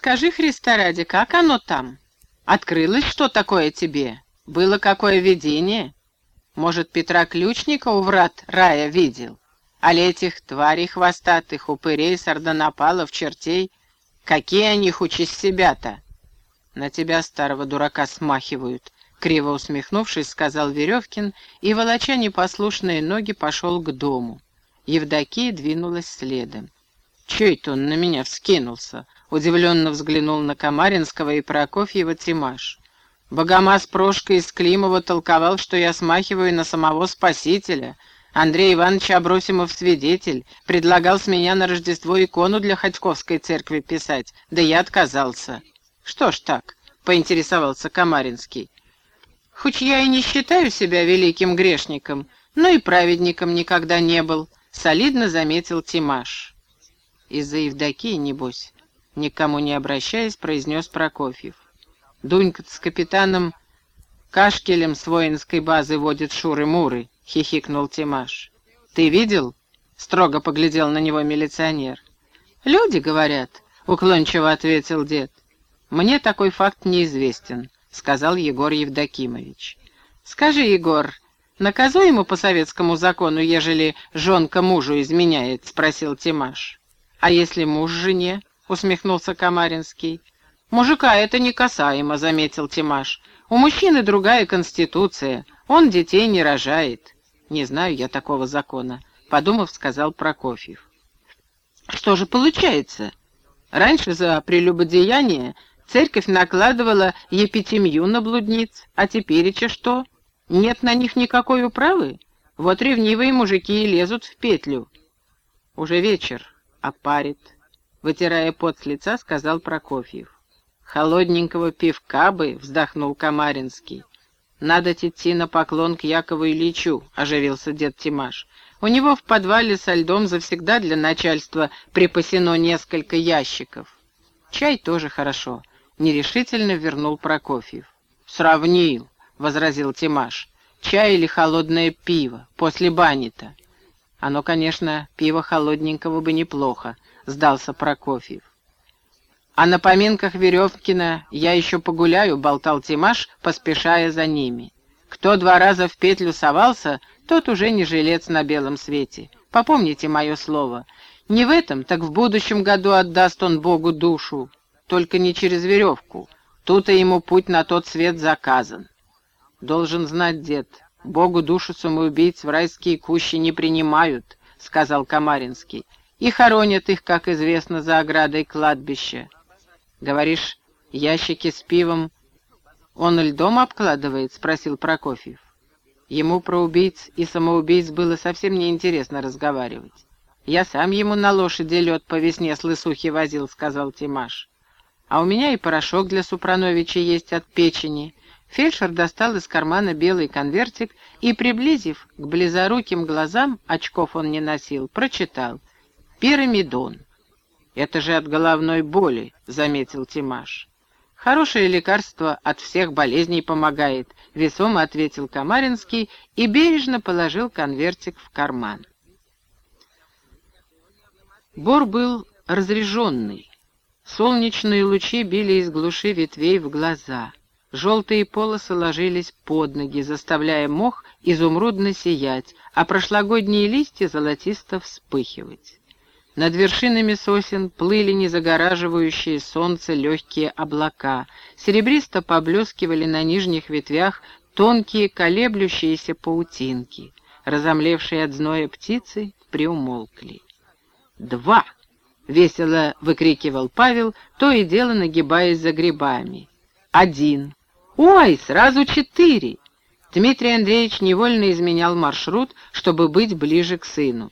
скажи, Христа ради, как оно там? Открылось что такое тебе? Было какое видение? Может, Петра Ключника у врат рая видел? А этих тварей хвостатых, упырей, сардонапалов, чертей, какие они хучись себя-то? На тебя, старого дурака, смахивают, криво усмехнувшись, сказал Веревкин и, волоча непослушные ноги, пошел к дому. Евдокия двинулась следом. «Че это он на меня вскинулся?» — удивленно взглянул на Камаринского и Прокофьева Тимаш. Богомаз Прошка из Климова толковал, что я смахиваю на самого Спасителя. Андрей Иванович Абросимов свидетель, предлагал с меня на Рождество икону для Ходьковской церкви писать, да я отказался. Что ж так, поинтересовался Камаринский. Хоть я и не считаю себя великим грешником, но и праведником никогда не был, солидно заметил Тимаш. Из-за Евдокии, небось, никому не обращаясь, произнес Прокофьев. Дунька с капитаном Кашкелем с воинской базы водит шуры-муры, хихикнул Тимаш. Ты видел? Строго поглядел на него милиционер. Люди говорят, уклончиво ответил дед. Мне такой факт неизвестен, сказал Егор Евдокимович. Скажи, Егор, наказуемо по советскому закону, ежели жонка мужу изменяет, спросил Тимаш. «А если муж жене?» — усмехнулся Камаринский. «Мужика это не касаемо», — заметил Тимаш. «У мужчины другая конституция, он детей не рожает». «Не знаю я такого закона», — подумав, сказал Прокофьев. «Что же получается? Раньше за прелюбодеяние церковь накладывала епитемью на блудниц, а теперь что? Нет на них никакой управы? Вот ревнивые мужики и лезут в петлю». «Уже вечер», опарит», — вытирая пот с лица, сказал Прокофьев. «Холодненького пивка бы», — вздохнул Камаринский. «Надо идти на поклон к Якову Ильичу», — оживился дед Тимаш. «У него в подвале со льдом завсегда для начальства припасено несколько ящиков». «Чай тоже хорошо», — нерешительно вернул Прокофьев. «Сравнил», — возразил Тимаш. «Чай или холодное пиво, после бани-то». Оно, конечно, пиво холодненького бы неплохо, сдался Прокофьев. А на поминках Веревкина я еще погуляю, болтал Тимаш, поспешая за ними. Кто два раза в петлю совался, тот уже не жилец на белом свете. Попомните мое слово. Не в этом, так в будущем году отдаст он Богу душу. Только не через веревку. Тут и ему путь на тот свет заказан. Должен знать дед, «Богу душу самоубийц в райские кущи не принимают», — сказал Камаринский, «и хоронят их, как известно, за оградой кладбища. Говоришь, ящики с пивом он льдом обкладывает?» — спросил Прокофьев. Ему про убийц и самоубийц было совсем неинтересно разговаривать. «Я сам ему на лошади лед по весне с лысухи возил», — сказал Тимаш. «А у меня и порошок для Супрановича есть от печени. Фельдшер достал из кармана белый конвертик и, приблизив к близоруким глазам, очков он не носил, прочитал «Пирамидон». «Это же от головной боли», — заметил Тимаш. «Хорошее лекарство от всех болезней помогает», — весомо ответил Камаринский и бережно положил конвертик в карман. Бор был разреженный. Солнечные лучи били из глуши ветвей в глаза — Желтые полосы ложились под ноги, заставляя мох изумрудно сиять, а прошлогодние листья золотисто вспыхивать. Над вершинами сосен плыли незагораживающие солнце легкие облака, серебристо поблескивали на нижних ветвях тонкие колеблющиеся паутинки. Разомлевшие от зноя птицы приумолкли. «Два!» — весело выкрикивал Павел, то и дело нагибаясь за грибами. «Один!» «Ой, сразу четыре!» Дмитрий Андреевич невольно изменял маршрут, чтобы быть ближе к сыну.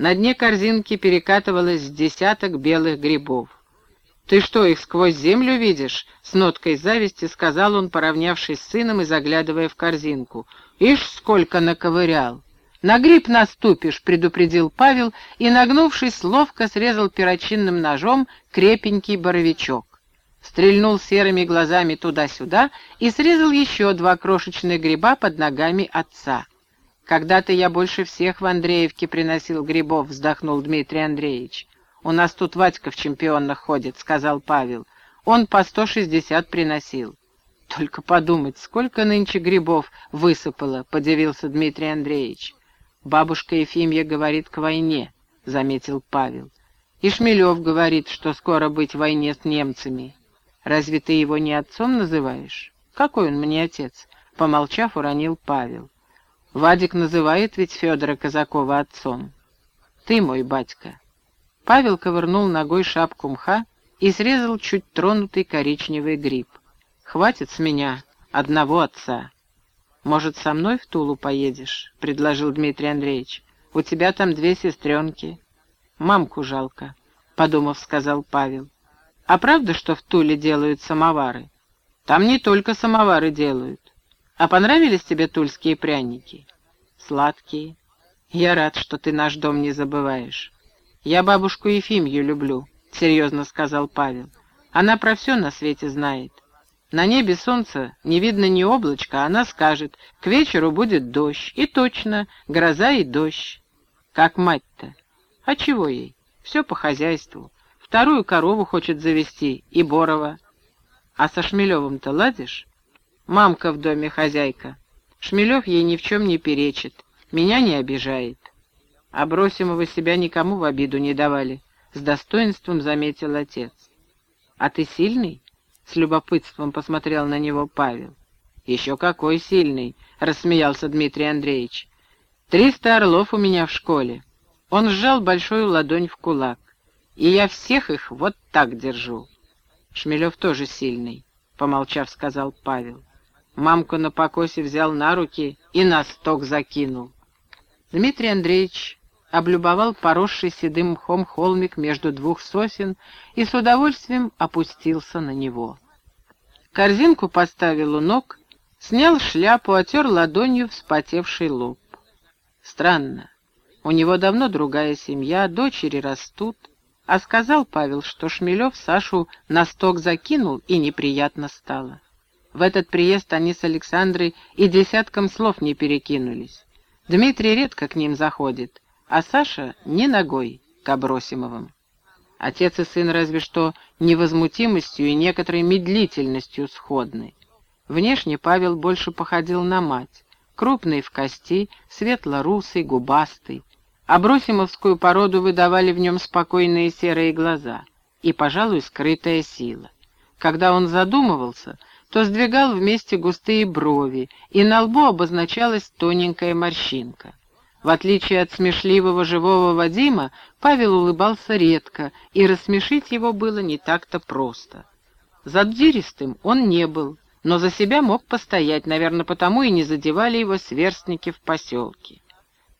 На дне корзинки перекатывалось десяток белых грибов. «Ты что, их сквозь землю видишь?» — с ноткой зависти сказал он, поравнявшись с сыном и заглядывая в корзинку. «Ишь, сколько наковырял!» «На гриб наступишь», — предупредил Павел и, нагнувшись, ловко срезал перочинным ножом крепенький боровичок стрельнул серыми глазами туда-сюда и срезал еще два крошечных гриба под ногами отца. «Когда-то я больше всех в Андреевке приносил грибов», — вздохнул Дмитрий Андреевич. «У нас тут Вадька в чемпионах ходит», — сказал Павел. он по сто шестьдесят приносил. Только подумать, сколько нынче грибов высыпало, — подивился Дмитрий Андреевич. Бабушка Ефимья говорит к войне, — заметил Павел. И Шмелев говорит, что скоро быть в войне с немцами. Разве ты его не отцом называешь? Какой он мне отец? Помолчав, уронил Павел. Вадик называет ведь Федора Казакова отцом. Ты мой батька. Павел ковырнул ногой шапку мха и срезал чуть тронутый коричневый гриб. Хватит с меня одного отца. Может, со мной в Тулу поедешь? — предложил Дмитрий Андреевич. У тебя там две сестренки. Мамку жалко, — подумав, сказал Павел. А правда, что в Туле делают самовары? Там не только самовары делают. А понравились тебе тульские пряники? Сладкие. Я рад, что ты наш дом не забываешь. Я бабушку Ефимью люблю, — серьезно сказал Павел. Она про все на свете знает. На небе солнце, не видно ни облачка, она скажет, к вечеру будет дождь. И точно, гроза и дождь. Как мать-то. А чего ей? Все по хозяйству. Вторую корову хочет завести, и Борова. А со Шмелевым-то ладишь? Мамка в доме хозяйка. Шмелев ей ни в чем не перечит, меня не обижает. А Бросимова себя никому в обиду не давали, с достоинством заметил отец. А ты сильный? С любопытством посмотрел на него Павел. «Еще какой сильный!» — рассмеялся Дмитрий Андреевич. «Триста орлов у меня в школе». Он сжал большую ладонь в кулак. «И я всех их вот так держу». «Шмелев тоже сильный», — помолчав, сказал Павел. Мамку на покосе взял на руки и на сток закинул. Дмитрий Андреевич облюбовал поросший седым мхом холмик между двух сосен и с удовольствием опустился на него. Корзинку поставил у ног, снял шляпу, отер ладонью вспотевший лоб. Странно, у него давно другая семья, дочери растут, а сказал Павел, что Шмелев Сашу на сток закинул, и неприятно стало. В этот приезд они с Александрой и десятком слов не перекинулись. Дмитрий редко к ним заходит, а Саша не ногой к Абросимовым. Отец и сын разве что невозмутимостью и некоторой медлительностью сходны. Внешне Павел больше походил на мать, крупный в кости, светло-русый, губастый. Абросимовскую породу выдавали в нем спокойные серые глаза и, пожалуй, скрытая сила. Когда он задумывался, то сдвигал вместе густые брови, и на лбу обозначалась тоненькая морщинка. В отличие от смешливого живого Вадима, Павел улыбался редко, и рассмешить его было не так-то просто. Задиристым он не был, но за себя мог постоять, наверное, потому и не задевали его сверстники в поселке.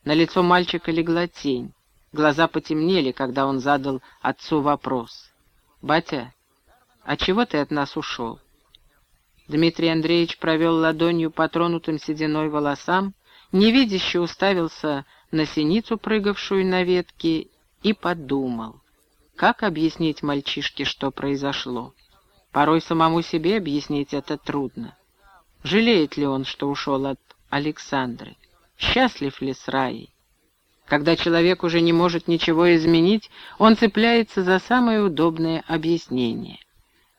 На лицо мальчика легла тень. Глаза потемнели, когда он задал отцу вопрос. «Батя, а чего ты от нас ушел?» Дмитрий Андреевич провел ладонью по тронутым сединой волосам, невидяще уставился на синицу, прыгавшую на ветке, и подумал, как объяснить мальчишке, что произошло. Порой самому себе объяснить это трудно. Жалеет ли он, что ушел от Александры? Счастлив ли с Раей? Когда человек уже не может ничего изменить, он цепляется за самое удобное объяснение.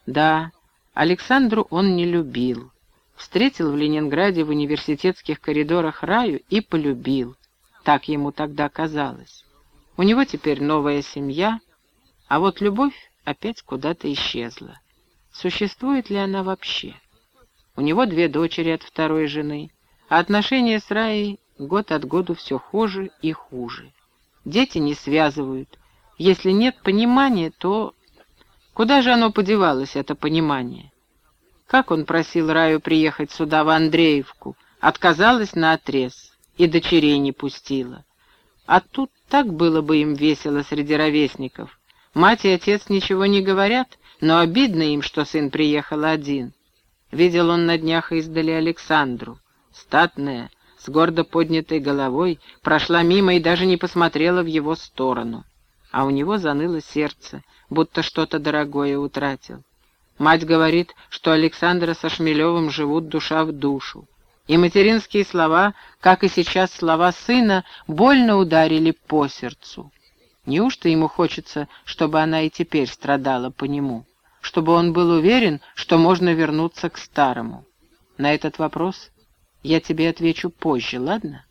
Да, Александру он не любил. Встретил в Ленинграде в университетских коридорах Раю и полюбил. Так ему тогда казалось. У него теперь новая семья, а вот любовь опять куда-то исчезла. Существует ли она вообще? У него две дочери от второй жены, а отношения с Раей год от года все хуже и хуже. Дети не связывают. Если нет понимания, то Куда же оно подевалось, это понимание? Как он просил Раю приехать сюда, в Андреевку, отказалась на отрез и дочерей не пустила. А тут так было бы им весело среди ровесников. Мать и отец ничего не говорят, но обидно им, что сын приехал один. Видел он на днях издали Александру. Статная, с гордо поднятой головой, прошла мимо и даже не посмотрела в его сторону. А у него заныло сердце, будто что-то дорогое утратил. Мать говорит, что Александра со Шмелевым живут душа в душу. И материнские слова, как и сейчас слова сына, больно ударили по сердцу. Неужто ему хочется, чтобы она и теперь страдала по нему? чтобы он был уверен, что можно вернуться к старому? На этот вопрос я тебе отвечу позже, ладно?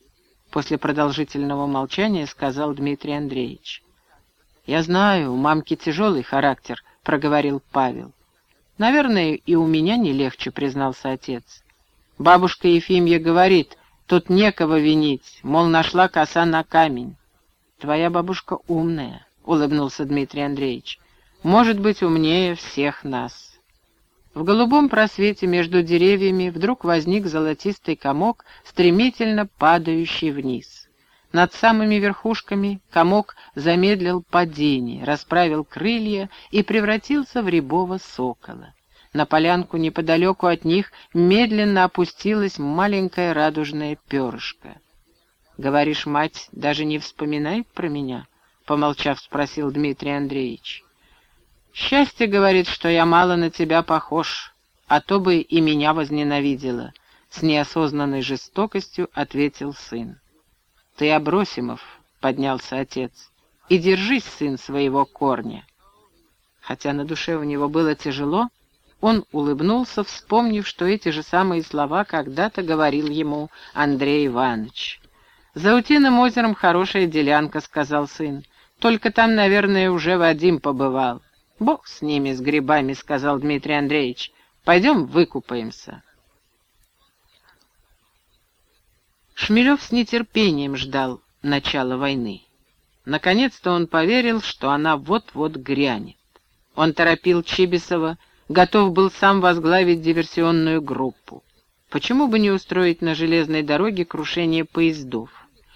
После продолжительного молчания сказал Дмитрий Андреевич. «Я знаю, у мамки тяжелый характер», — проговорил Павел. «Наверное, и у меня не легче», — признался отец. Бабушка Ефимья говорит, тут некого винить, мол, нашла коса на камень. «Твоя бабушка умная», — улыбнулся Дмитрий Андреевич. «Может быть, умнее всех нас». В голубом просвете между деревьями вдруг возник золотистый комок, стремительно падающий вниз. Над самыми верхушками комок замедлил падение, расправил крылья и превратился в рябого сокола. На полянку неподалеку от них медленно опустилась маленькая радужная перышко. «Говоришь, мать даже не вспоминает про меня?» — помолчав, спросил Дмитрий Андреевич. «Счастье говорит, что я мало на тебя похож, а то бы и меня возненавидела», — с неосознанной жестокостью ответил сын. «Ты Абросимов», — поднялся отец, — «и держись, сын, своего корня». Хотя на душе у него было тяжело, он улыбнулся, вспомнив, что эти же самые слова когда-то говорил ему Андрей Иванович. «За Утиным озером хорошая делянка», — сказал сын. «Только там, наверное, уже Вадим побывал». «Бог с ними, с грибами», — сказал Дмитрий Андреевич. «Пойдем выкупаемся». Шмелев с нетерпением ждал начала войны. Наконец-то он поверил, что она вот-вот грянет. Он торопил Чибисова, готов был сам возглавить диверсионную группу. Почему бы не устроить на железной дороге крушение поездов?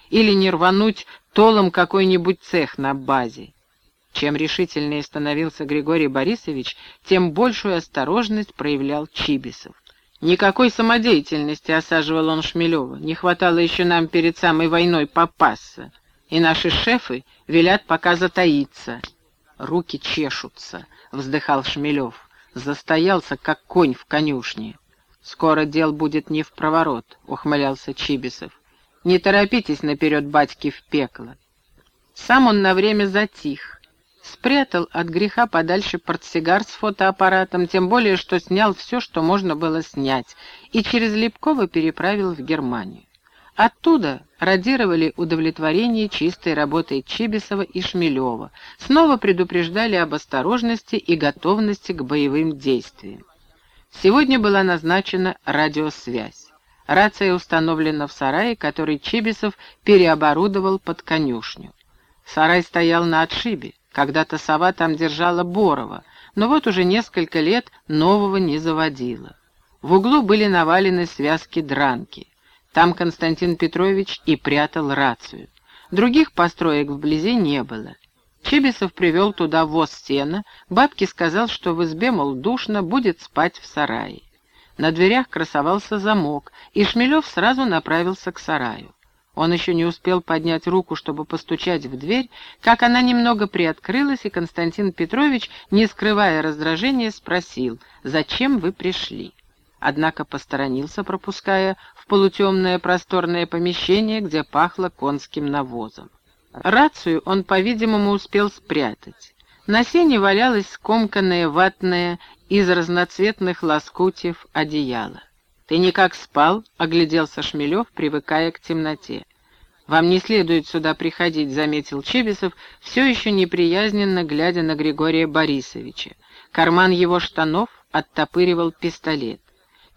Или не рвануть толом какой-нибудь цех на базе? Чем решительнее становился Григорий Борисович, тем большую осторожность проявлял Чибисов. Никакой самодеятельности осаживал он Шмелева. Не хватало еще нам перед самой войной попасться. И наши шефы велят пока затаиться. Руки чешутся, вздыхал Шмелев. Застоялся, как конь в конюшне. Скоро дел будет не в проворот, ухмылялся Чибисов. Не торопитесь наперед батьки в пекло. Сам он на время затих, спрятал от греха подальше портсигар с фотоаппаратом, тем более, что снял все, что можно было снять, и через Лепкова переправил в Германию. Оттуда радировали удовлетворение чистой работой Чибисова и Шмелева, снова предупреждали об осторожности и готовности к боевым действиям. Сегодня была назначена радиосвязь. Рация установлена в сарае, который Чибисов переоборудовал под конюшню. Сарай стоял на отшибе. Когда-то сова там держала Борова, но вот уже несколько лет нового не заводила. В углу были навалены связки дранки. Там Константин Петрович и прятал рацию. Других построек вблизи не было. Чебисов привел туда воз сена, бабке сказал, что в избе, мол, душно, будет спать в сарае. На дверях красовался замок, и Шмелев сразу направился к сараю. Он еще не успел поднять руку, чтобы постучать в дверь, как она немного приоткрылась, и Константин Петрович, не скрывая раздражения, спросил, «Зачем вы пришли?» Однако посторонился, пропуская в полутемное просторное помещение, где пахло конским навозом. Рацию он, по-видимому, успел спрятать. На сене валялось скомканное ватное из разноцветных лоскутьев одеяло. «Ты никак спал?» — огляделся Шмелев, привыкая к темноте. «Вам не следует сюда приходить», — заметил Чебисов, все еще неприязненно глядя на Григория Борисовича. Карман его штанов оттопыривал пистолет.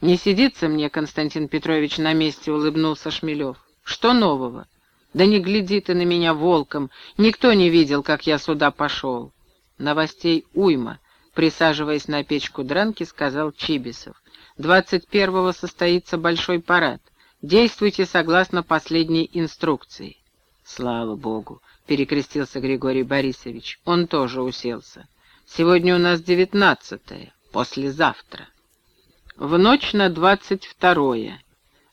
«Не сидится мне, Константин Петрович, на месте», — улыбнулся Шмелев. «Что нового?» «Да не гляди ты на меня волком. Никто не видел, как я сюда пошел». «Новостей уйма», — присаживаясь на печку дранки, сказал Чибисов. Двадцать первого состоится большой парад. Действуйте согласно последней инструкции. Слава Богу, перекрестился Григорий Борисович. Он тоже уселся. Сегодня у нас девятнадцатое, послезавтра. В ночь на двадцать второе.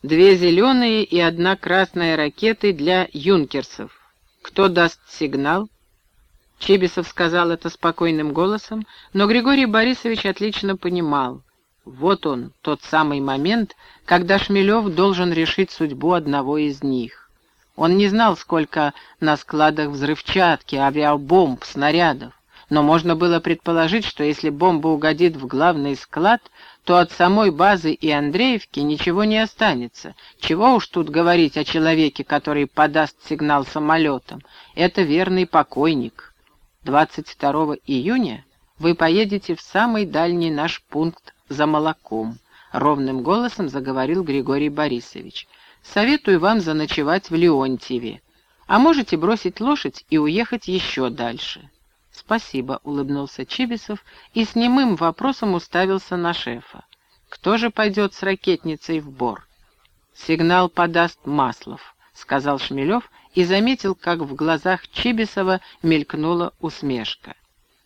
Две зеленые и одна красная ракеты для юнкерсов. Кто даст сигнал? Чебисов сказал это спокойным голосом, но Григорий Борисович отлично понимал. Вот он, тот самый момент, когда Шмелев должен решить судьбу одного из них. Он не знал, сколько на складах взрывчатки, авиабомб, снарядов, но можно было предположить, что если бомба угодит в главный склад, то от самой базы и Андреевки ничего не останется. Чего уж тут говорить о человеке, который подаст сигнал самолетом. Это верный покойник. 22 июня вы поедете в самый дальний наш пункт за молоком, ровным голосом заговорил Григорий Борисович. Советую вам заночевать в Леонтьеве, а можете бросить лошадь и уехать еще дальше. «Спасибо», — улыбнулся Чибисов и с немым вопросом уставился на шефа. «Кто же пойдет с ракетницей в бор?» «Сигнал подаст Маслов», — сказал Шмелев и заметил, как в глазах Чибисова мелькнула усмешка.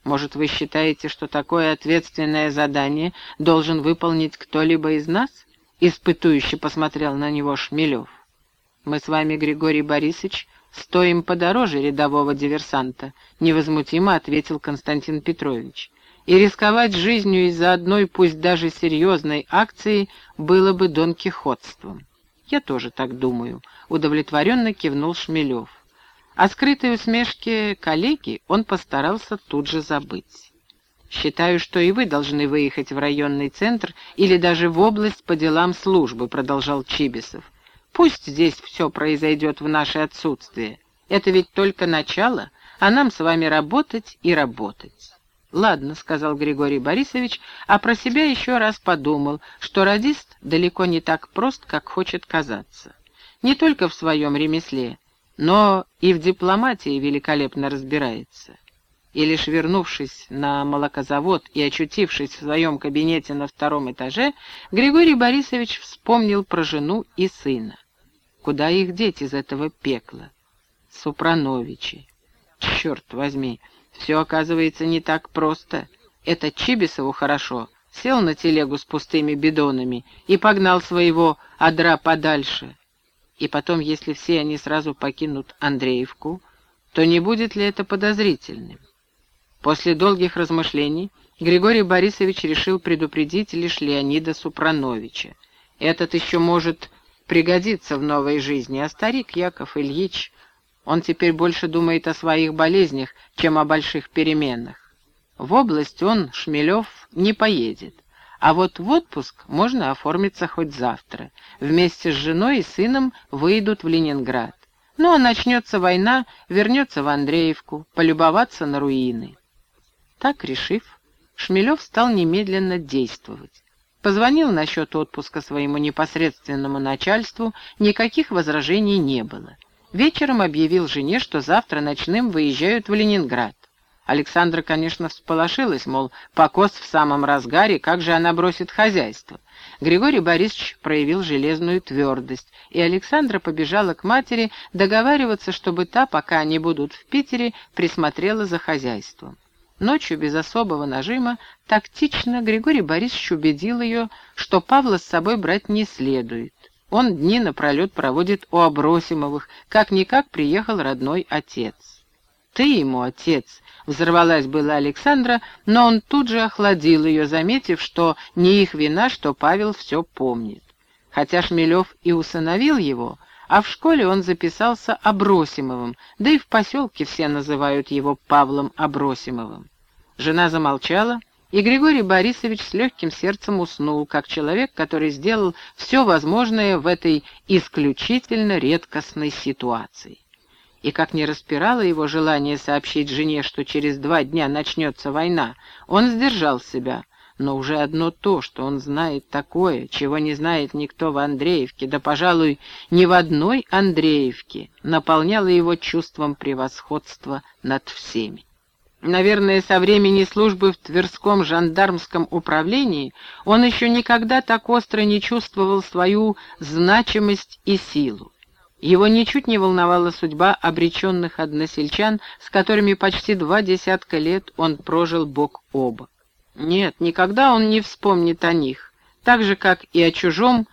«Может, вы считаете, что такое ответственное задание должен выполнить кто-либо из нас?» — испытующе посмотрел на него Шмелев. «Мы с вами, Григорий Борисович, «Стоим подороже рядового диверсанта», — невозмутимо ответил Константин Петрович. «И рисковать жизнью из-за одной, пусть даже серьезной акции, было бы донкихотством». «Я тоже так думаю», — удовлетворенно кивнул Шмелев. О скрытой усмешке коллеги он постарался тут же забыть. «Считаю, что и вы должны выехать в районный центр или даже в область по делам службы», — продолжал Чибисов. Пусть здесь все произойдет в наше отсутствие. Это ведь только начало, а нам с вами работать и работать. «Ладно», — сказал Григорий Борисович, а про себя еще раз подумал, что радист далеко не так прост, как хочет казаться. Не только в своем ремесле, но и в дипломатии великолепно разбирается. И лишь вернувшись на молокозавод и очутившись в своем кабинете на втором этаже, Григорий Борисович вспомнил про жену и сына. Куда их деть из этого пекла? Супрановичи. Черт возьми, все оказывается не так просто. Это Чибисову хорошо. Сел на телегу с пустыми бидонами и погнал своего адра подальше. И потом, если все они сразу покинут Андреевку, то не будет ли это подозрительным? После долгих размышлений Григорий Борисович решил предупредить лишь Леонида Супрановича. Этот еще может пригодится в новой жизни, а старик Яков Ильич, он теперь больше думает о своих болезнях, чем о больших переменах. В область он, Шмелев, не поедет. А вот в отпуск можно оформиться хоть завтра. Вместе с женой и сыном выйдут в Ленинград. Ну а начнется война, вернется в Андреевку, полюбоваться на руины. Так решив, Шмелев стал немедленно действовать. Позвонил насчет отпуска своему непосредственному начальству, никаких возражений не было. Вечером объявил жене, что завтра ночным выезжают в Ленинград. Александра, конечно, всполошилась, мол, покос в самом разгаре, как же она бросит хозяйство. Григорий Борисович проявил железную твердость, и Александра побежала к матери договариваться, чтобы та, пока они будут в Питере, присмотрела за хозяйством. Ночью без особого нажима тактично Григорий Борисович убедил ее, что Павла с собой брать не следует. Он дни напролет проводит у Абросимовых, как-никак приехал родной отец. «Ты ему отец», — взорвалась была Александра, но он тут же охладил ее, заметив, что не их вина, что Павел все помнит. Хотя Шмелев и усыновил его, а в школе он записался Абросимовым, да и в поселке все называют его Павлом Абросимовым. Жена замолчала, и Григорий Борисович с легким сердцем уснул, как человек, который сделал все возможное в этой исключительно редкостной ситуации. И как не распирало его желание сообщить жене, что через два дня начнется война, он сдержал себя, но уже одно то, что он знает такое, чего не знает никто в Андреевке, да, пожалуй, ни в одной Андреевке, наполняло его чувством превосходства над всеми. Наверное, со времени службы в Тверском жандармском управлении он еще никогда так остро не чувствовал свою значимость и силу. Его ничуть не волновала судьба обреченных односельчан, с которыми почти два десятка лет он прожил бок о бок. Нет, никогда он не вспомнит о них, так же, как и о чужом,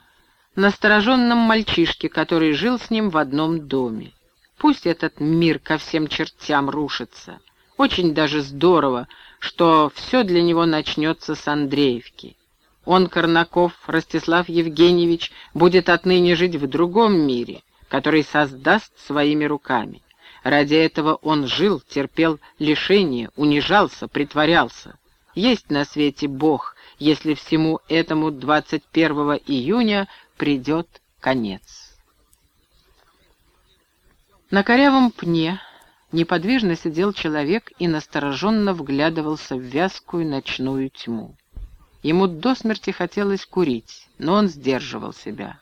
настороженном мальчишке, который жил с ним в одном доме. Пусть этот мир ко всем чертям рушится. Очень даже здорово, что все для него начнется с Андреевки. Он, Корнаков, Ростислав Евгеньевич, будет отныне жить в другом мире, который создаст своими руками. Ради этого он жил, терпел лишения, унижался, притворялся. Есть на свете Бог, если всему этому 21 июня придет конец. На корявом пне неподвижно сидел человек и настороженно вглядывался в вязкую ночную тьму. Ему до смерти хотелось курить, но он сдерживал себя.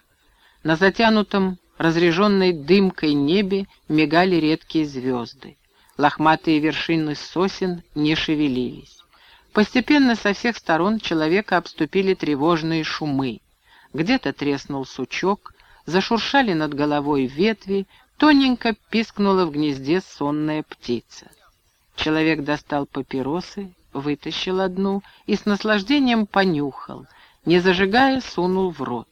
На затянутом, разреженной дымкой небе мигали редкие звезды. Лохматые вершины сосен не шевелились. Постепенно со всех сторон человека обступили тревожные шумы. Где-то треснул сучок, зашуршали над головой ветви, тоненько пискнула в гнезде сонная птица. Человек достал папиросы, вытащил одну и с наслаждением понюхал, не зажигая, сунул в рот.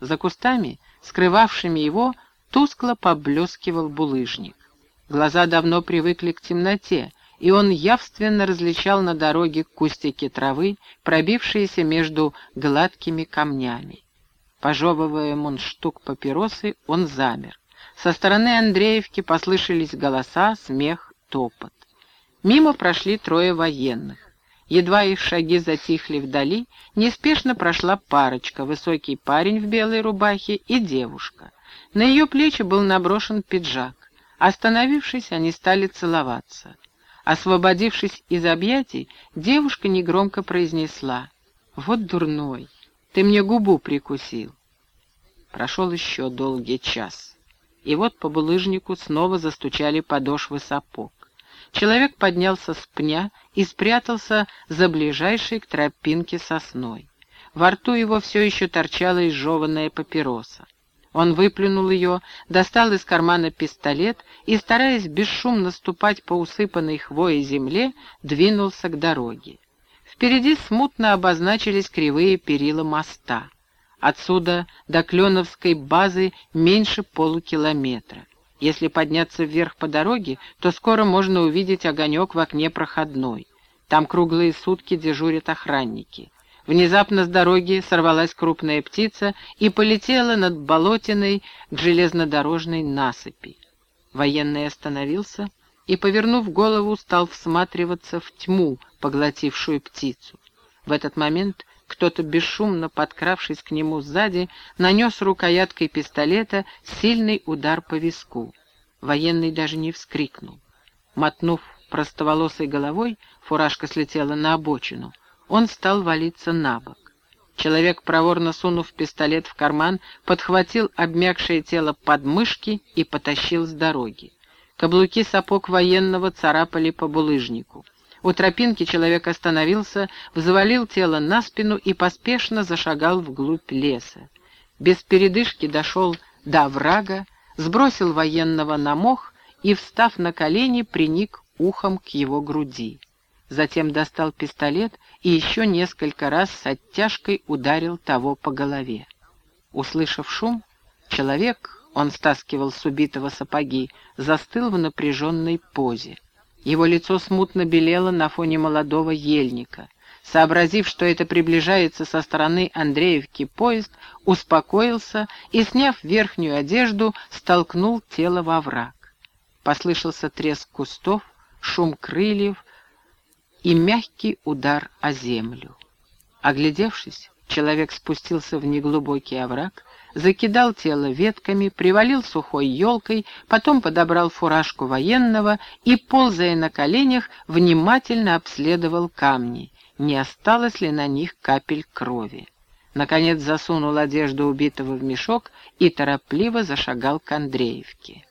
За кустами, скрывавшими его, тускло поблескивал булыжник. Глаза давно привыкли к темноте, и он явственно различал на дороге кустики травы, пробившиеся между гладкими камнями. Пожевывая мундштук папиросы, он замер. Со стороны Андреевки послышались голоса, смех, топот. Мимо прошли трое военных. Едва их шаги затихли вдали, неспешно прошла парочка, высокий парень в белой рубахе и девушка. На ее плечи был наброшен пиджак. Остановившись, они стали целоваться. Освободившись из объятий, девушка негромко произнесла. «Вот дурной, ты мне губу прикусил». Прошел еще долгий час. И вот по булыжнику снова застучали подошвы сапог. Человек поднялся с пня и спрятался за ближайшей к тропинке сосной. Во рту его все еще торчала изжеванная папироса. Он выплюнул ее, достал из кармана пистолет и, стараясь бесшумно ступать по усыпанной хвоей земле, двинулся к дороге. Впереди смутно обозначились кривые перила моста. Отсюда до Кленовской базы меньше полукилометра. Если подняться вверх по дороге, то скоро можно увидеть огонек в окне проходной. Там круглые сутки дежурят охранники. Внезапно с дороги сорвалась крупная птица и полетела над болотиной к железнодорожной насыпи. Военный остановился и, повернув голову, стал всматриваться в тьму, поглотившую птицу. В этот момент кто-то, бесшумно подкравшись к нему сзади, нанес рукояткой пистолета сильный удар по виску. Военный даже не вскрикнул. Мотнув простоволосой головой, фуражка слетела на обочину. Он стал валиться на бок. Человек, проворно сунув пистолет в карман, подхватил обмякшее тело под мышки и потащил с дороги. Каблуки сапог военного царапали по булыжнику. У тропинки человек остановился, взвалил тело на спину и поспешно зашагал вглубь леса. Без передышки дошел до врага, сбросил военного на мох и, встав на колени, приник ухом к его груди. Затем достал пистолет и еще несколько раз с оттяжкой ударил того по голове. Услышав шум, человек, он стаскивал с убитого сапоги, застыл в напряженной позе. Его лицо смутно белело на фоне молодого ельника. Сообразив, что это приближается со стороны Андреевки поезд, успокоился и, сняв верхнюю одежду, столкнул тело во враг. Послышался треск кустов, шум крыльев и мягкий удар о землю. Оглядевшись, человек спустился в неглубокий овраг, закидал тело ветками, привалил сухой елкой, потом подобрал фуражку военного и, ползая на коленях, внимательно обследовал камни, не осталось ли на них капель крови. Наконец засунул одежду убитого в мешок и торопливо зашагал к Андреевке.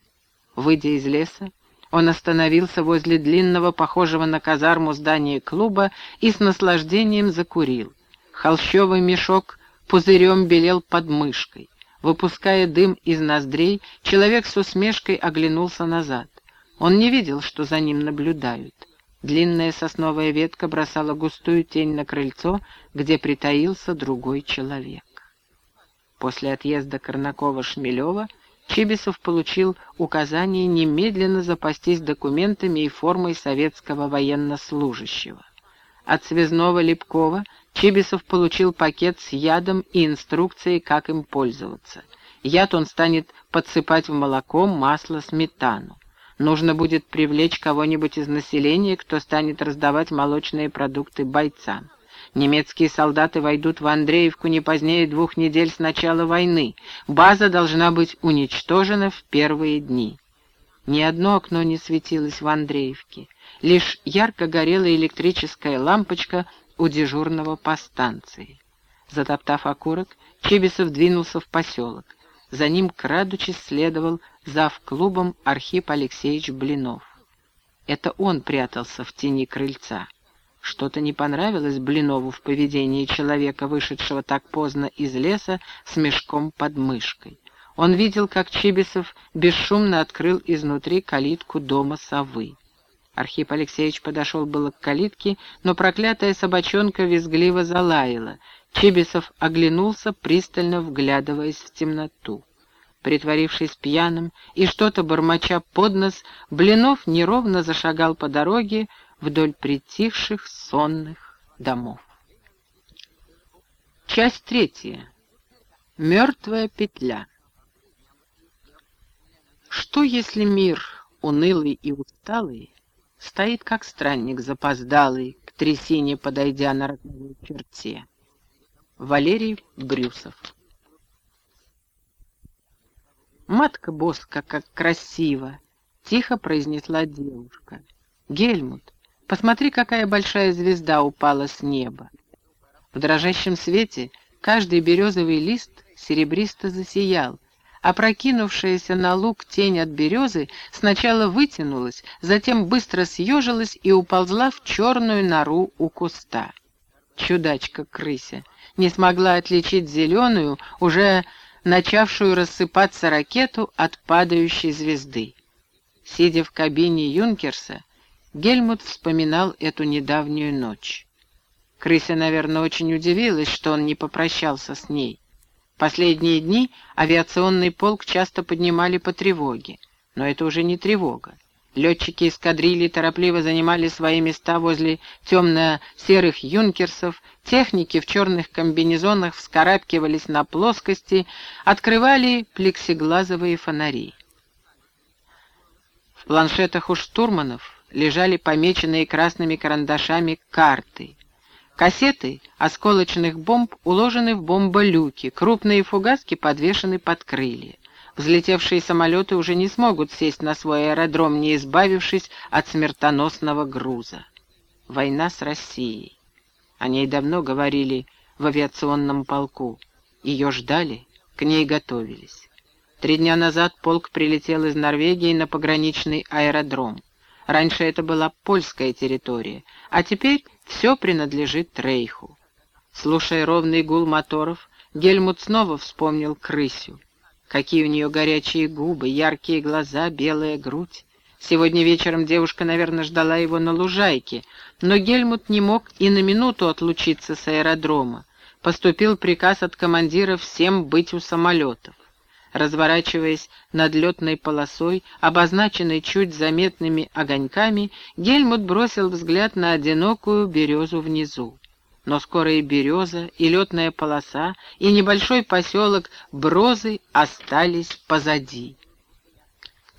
Выйдя из леса, он остановился возле длинного, похожего на казарму здания клуба и с наслаждением закурил. Холщовый мешок пузырем белел под мышкой. Выпуская дым из ноздрей, человек с усмешкой оглянулся назад. Он не видел, что за ним наблюдают. Длинная сосновая ветка бросала густую тень на крыльцо, где притаился другой человек. После отъезда Корнакова-Шмелева Чибисов получил указание немедленно запастись документами и формой советского военнослужащего. От связного Лепкова Чибисов получил пакет с ядом и инструкцией, как им пользоваться. Яд он станет подсыпать в молоко, масло, сметану. Нужно будет привлечь кого-нибудь из населения, кто станет раздавать молочные продукты бойцам. Немецкие солдаты войдут в Андреевку не позднее двух недель с начала войны. База должна быть уничтожена в первые дни. Ни одно окно не светилось в Андреевке. Лишь ярко горела электрическая лампочка у дежурного по станции. Затоптав окурок, Чибисов двинулся в поселок. За ним, крадучись, следовал зав клубом Архип Алексеевич Блинов. Это он прятался в тени крыльца. Что-то не понравилось Блинову в поведении человека, вышедшего так поздно из леса с мешком под мышкой. Он видел, как Чибисов бесшумно открыл изнутри калитку дома совы. Архип Алексеевич подошел было к калитке, но проклятая собачонка визгливо залаяла. Чибисов оглянулся, пристально вглядываясь в темноту. Притворившись пьяным и что-то бормоча под нос, Блинов неровно зашагал по дороге вдоль притихших сонных домов. Часть третья. Мертвая петля. Что, если мир, унылый и усталый, стоит как странник запоздалый, к трясине подойдя на родной черте? Валерий Брюсов. «Матка Боска, как красиво!» — тихо произнесла девушка. «Гельмут, посмотри, какая большая звезда упала с неба!» В дрожащем свете каждый березовый лист серебристо засиял, Опрокинувшаяся на луг тень от березы сначала вытянулась, затем быстро съежилась и уползла в черную нору у куста. Чудачка-крыся не смогла отличить зеленую, уже начавшую рассыпаться ракету от падающей звезды. Сидя в кабине Юнкерса, Гельмут вспоминал эту недавнюю ночь. Крыся, наверное, очень удивилась, что он не попрощался с ней. Последние дни авиационный полк часто поднимали по тревоге, но это уже не тревога. Летчики эскадрильи торопливо занимали свои места возле темно-серых юнкерсов, техники в черных комбинезонах вскарабкивались на плоскости, открывали плексиглазовые фонари. В планшетах у штурманов лежали помеченные красными карандашами карты. Кассеты осколочных бомб уложены в бомболюки, крупные фугаски подвешены под крылья. Взлетевшие самолеты уже не смогут сесть на свой аэродром, не избавившись от смертоносного груза. Война с Россией. О ней давно говорили в авиационном полку. Ее ждали, к ней готовились. Три дня назад полк прилетел из Норвегии на пограничный аэродром. Раньше это была польская территория, а теперь все принадлежит Рейху. Слушая ровный гул моторов, Гельмут снова вспомнил крысю. Какие у нее горячие губы, яркие глаза, белая грудь. Сегодня вечером девушка, наверное, ждала его на лужайке, но Гельмут не мог и на минуту отлучиться с аэродрома. Поступил приказ от командира всем быть у самолетов. Разворачиваясь над летной полосой, обозначенной чуть заметными огоньками, Гельмут бросил взгляд на одинокую березу внизу. Но скоро и береза, и летная полоса, и небольшой поселок Брозы остались позади.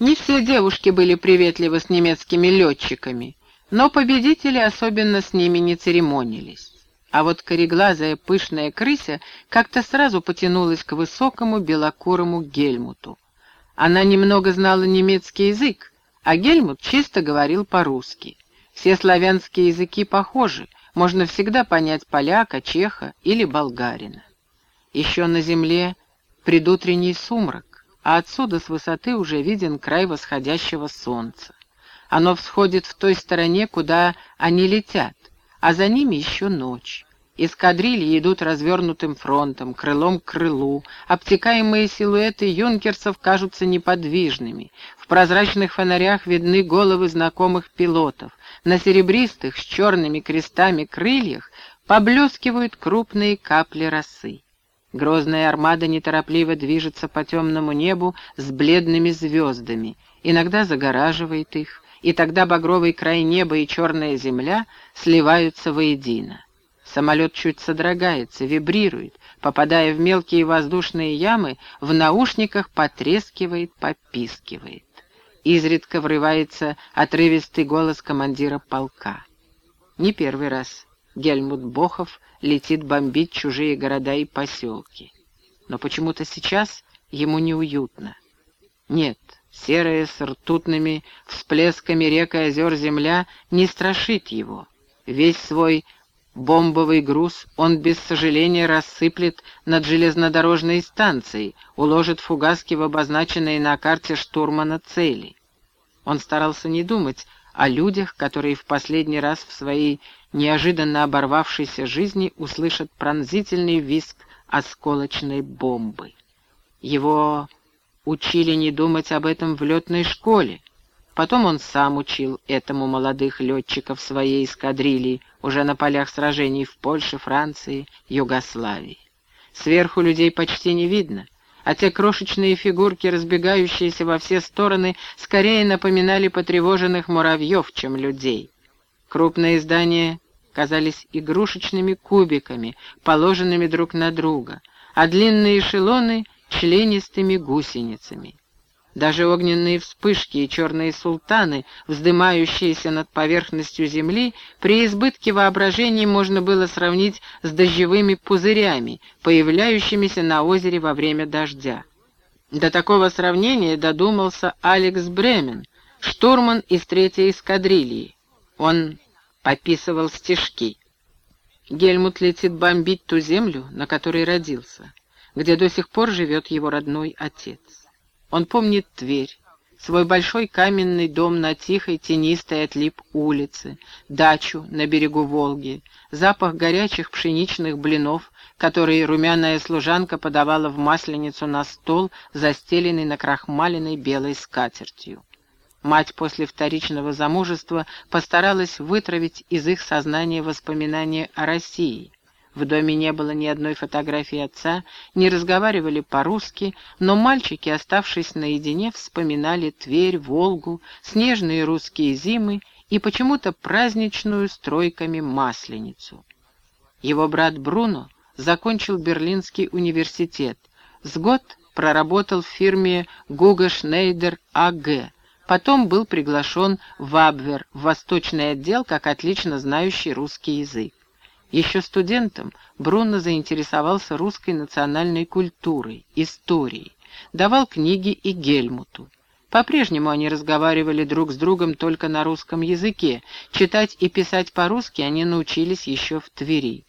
Не все девушки были приветливы с немецкими летчиками, но победители особенно с ними не церемонились. А вот кореглазая пышная крыся как-то сразу потянулась к высокому белокурому Гельмуту. Она немного знала немецкий язык, а Гельмут чисто говорил по-русски. Все славянские языки похожи, можно всегда понять поляка, чеха или болгарина. Еще на земле предутренний сумрак, а отсюда с высоты уже виден край восходящего солнца. Оно всходит в той стороне, куда они летят, а за ними еще ночь. Эскадрильи идут развернутым фронтом, крылом к крылу. Обтекаемые силуэты юнкерсов кажутся неподвижными. В прозрачных фонарях видны головы знакомых пилотов. На серебристых с черными крестами крыльях поблескивают крупные капли росы. Грозная армада неторопливо движется по темному небу с бледными звездами, иногда загораживает их, и тогда багровый край неба и черная земля сливаются воедино. Самолет чуть содрогается, вибрирует, попадая в мелкие воздушные ямы, в наушниках потрескивает, попискивает. изредка врывается отрывистый голос командира полка. Не первый раз Гельмут Бохов летит бомбить чужие города и поселки. Но почему-то сейчас ему неуютно. Нет, серая с ртутными всплесками рек и озер земля не страшит его. Весь свой бомбовый груз он без сожаления рассыплет над железнодорожной станцией, уложит фугаски в обозначенные на карте штурмана цели. Он старался не думать о людях, которые в последний раз в своей неожиданно оборвавшейся жизни услышат пронзительный визг осколочной бомбы. Его учили не думать об этом в летной школе. Потом он сам учил этому молодых летчиков своей эскадрильи уже на полях сражений в Польше, Франции, Югославии. Сверху людей почти не видно, а те крошечные фигурки, разбегающиеся во все стороны, скорее напоминали потревоженных муравьев, чем людей. Крупные здания казались игрушечными кубиками, положенными друг на друга, а длинные эшелоны — членистыми гусеницами. Даже огненные вспышки и черные султаны, вздымающиеся над поверхностью земли, при избытке воображения можно было сравнить с дождевыми пузырями, появляющимися на озере во время дождя. До такого сравнения додумался Алекс Бремен, штурман из третьей эскадрильи. Он описывал стишки. Гельмут летит бомбить ту землю, на которой родился, где до сих пор живет его родной отец. Он помнит Тверь, свой большой каменный дом на тихой, тенистой отлип улице, дачу на берегу Волги, запах горячих пшеничных блинов, которые румяная служанка подавала в масленицу на стол, застеленный на крахмаленной белой скатертью. Мать после вторичного замужества постаралась вытравить из их сознания воспоминания о России. В доме не было ни одной фотографии отца, не разговаривали по-русски, но мальчики, оставшись наедине, вспоминали Тверь, Волгу, снежные русские зимы и почему-то праздничную стройками Масленицу. Его брат Бруно закончил Берлинский университет. С год проработал в фирме Гуга Шнейдер А.Г., Потом был приглашен в Абвер, в восточный отдел, как отлично знающий русский язык. Еще студентом Бруно заинтересовался русской национальной культурой, историей, давал книги и Гельмуту. По-прежнему они разговаривали друг с другом только на русском языке, читать и писать по-русски они научились еще в Твери.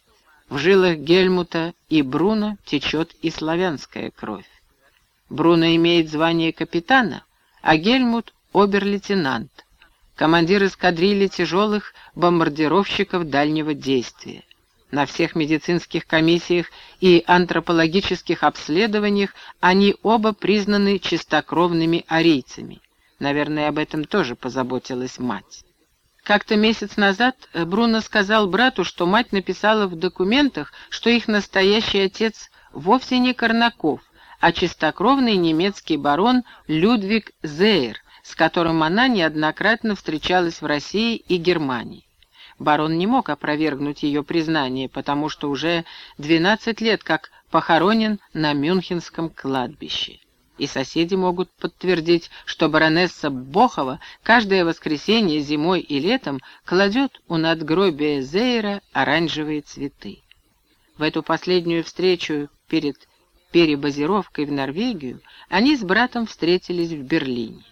В жилах Гельмута и Бруно течет и славянская кровь. Бруно имеет звание капитана, а Гельмут обер-лейтенант, командир эскадрильи тяжелых бомбардировщиков дальнего действия. На всех медицинских комиссиях и антропологических обследованиях они оба признаны чистокровными арийцами. Наверное, об этом тоже позаботилась мать. Как-то месяц назад Бруно сказал брату, что мать написала в документах, что их настоящий отец вовсе не Корнаков, а чистокровный немецкий барон Людвиг Зейер, с которым она неоднократно встречалась в России и Германии. Барон не мог опровергнуть ее признание, потому что уже 12 лет как похоронен на Мюнхенском кладбище. И соседи могут подтвердить, что баронесса Бохова каждое воскресенье зимой и летом кладет у надгробия Зейра оранжевые цветы. В эту последнюю встречу перед перебазировкой в Норвегию они с братом встретились в Берлине.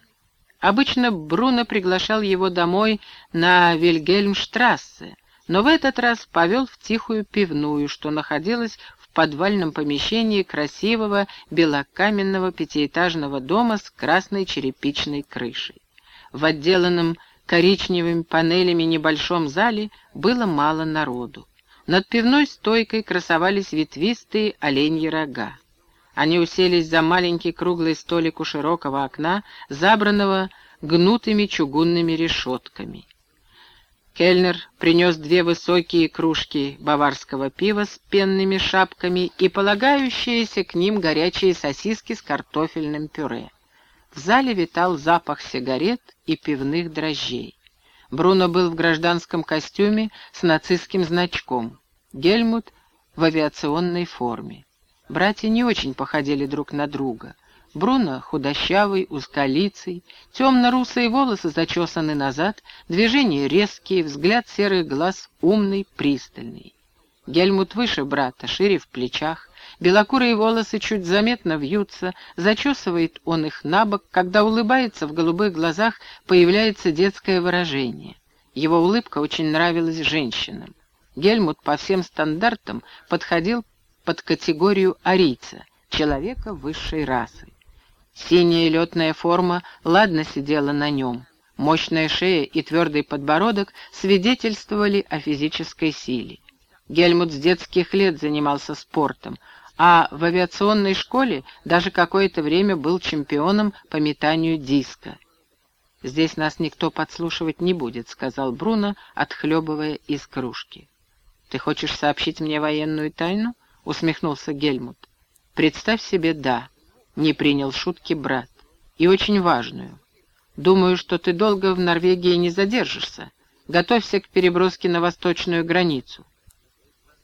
Обычно Бруно приглашал его домой на Вильгельмштрассе, но в этот раз повел в тихую пивную, что находилась в подвальном помещении красивого белокаменного пятиэтажного дома с красной черепичной крышей. В отделанном коричневыми панелями небольшом зале было мало народу. Над пивной стойкой красовались ветвистые оленьи рога. Они уселись за маленький круглый столик у широкого окна, забранного гнутыми чугунными решетками. Кельнер принес две высокие кружки баварского пива с пенными шапками и полагающиеся к ним горячие сосиски с картофельным пюре. В зале витал запах сигарет и пивных дрожжей. Бруно был в гражданском костюме с нацистским значком, Гельмут в авиационной форме. Братья не очень походили друг на друга. Бруно худощавый, узколицый, темно-русые волосы зачесаны назад, движения резкие, взгляд серых глаз умный, пристальный. Гельмут выше брата, шире в плечах, белокурые волосы чуть заметно вьются, зачесывает он их на бок, когда улыбается, в голубых глазах появляется детское выражение. Его улыбка очень нравилась женщинам. Гельмут по всем стандартам подходил под категорию арийца, человека высшей расы. Синяя летная форма ладно сидела на нем. Мощная шея и твердый подбородок свидетельствовали о физической силе. Гельмут с детских лет занимался спортом, а в авиационной школе даже какое-то время был чемпионом по метанию диска. «Здесь нас никто подслушивать не будет», — сказал Бруно, отхлебывая из кружки. «Ты хочешь сообщить мне военную тайну?» — усмехнулся Гельмут. «Представь себе, да», — не принял шутки брат. «И очень важную. Думаю, что ты долго в Норвегии не задержишься. Готовься к переброске на восточную границу».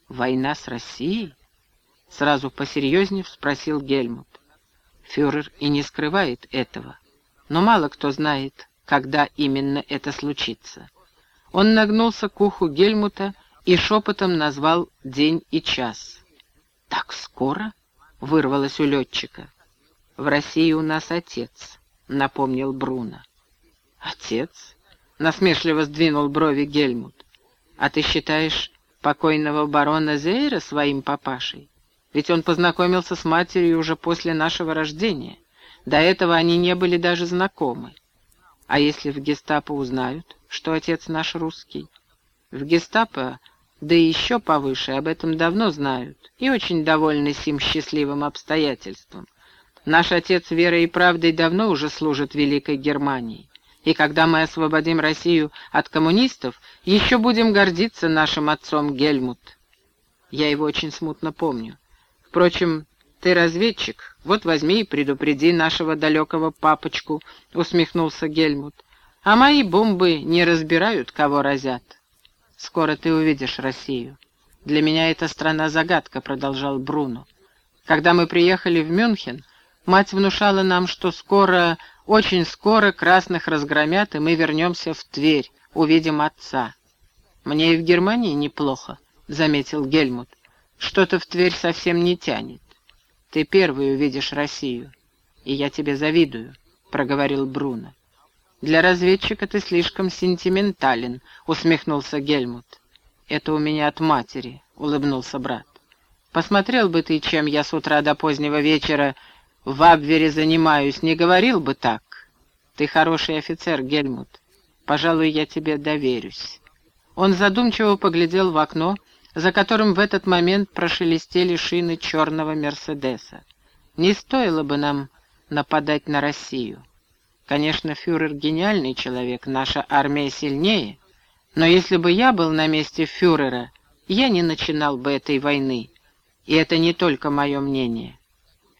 «Война с Россией?» — сразу посерьезнее спросил Гельмут. Фюрер и не скрывает этого, но мало кто знает, когда именно это случится. Он нагнулся к уху Гельмута и шепотом назвал день и час. «Так скоро?» — вырвалось у летчика. «В России у нас отец», — напомнил Бруно. «Отец?» — насмешливо сдвинул брови Гельмут. «А ты считаешь покойного барона Зейра своим папашей? Ведь он познакомился с матерью уже после нашего рождения. До этого они не были даже знакомы. А если в гестапо узнают, что отец наш русский? В гестапо да и еще повыше, об этом давно знают и очень довольны сим счастливым обстоятельством. Наш отец верой и правдой давно уже служит Великой Германии, и когда мы освободим Россию от коммунистов, еще будем гордиться нашим отцом Гельмут. Я его очень смутно помню. Впрочем, ты разведчик, вот возьми и предупреди нашего далекого папочку, — усмехнулся Гельмут. А мои бомбы не разбирают, кого разят. Скоро ты увидишь Россию. Для меня эта страна-загадка», — продолжал Бруно. «Когда мы приехали в Мюнхен, мать внушала нам, что скоро, очень скоро красных разгромят, и мы вернемся в Тверь, увидим отца. Мне и в Германии неплохо», — заметил Гельмут. «Что-то в Тверь совсем не тянет. Ты первый увидишь Россию, и я тебе завидую», — проговорил Бруно. «Для разведчика ты слишком сентиментален», — усмехнулся Гельмут. «Это у меня от матери», — улыбнулся брат. «Посмотрел бы ты, чем я с утра до позднего вечера в Абвере занимаюсь, не говорил бы так. Ты хороший офицер, Гельмут. Пожалуй, я тебе доверюсь». Он задумчиво поглядел в окно, за которым в этот момент прошелестели шины черного Мерседеса. «Не стоило бы нам нападать на Россию». Конечно, фюрер гениальный человек, наша армия сильнее, но если бы я был на месте фюрера, я не начинал бы этой войны. И это не только мое мнение.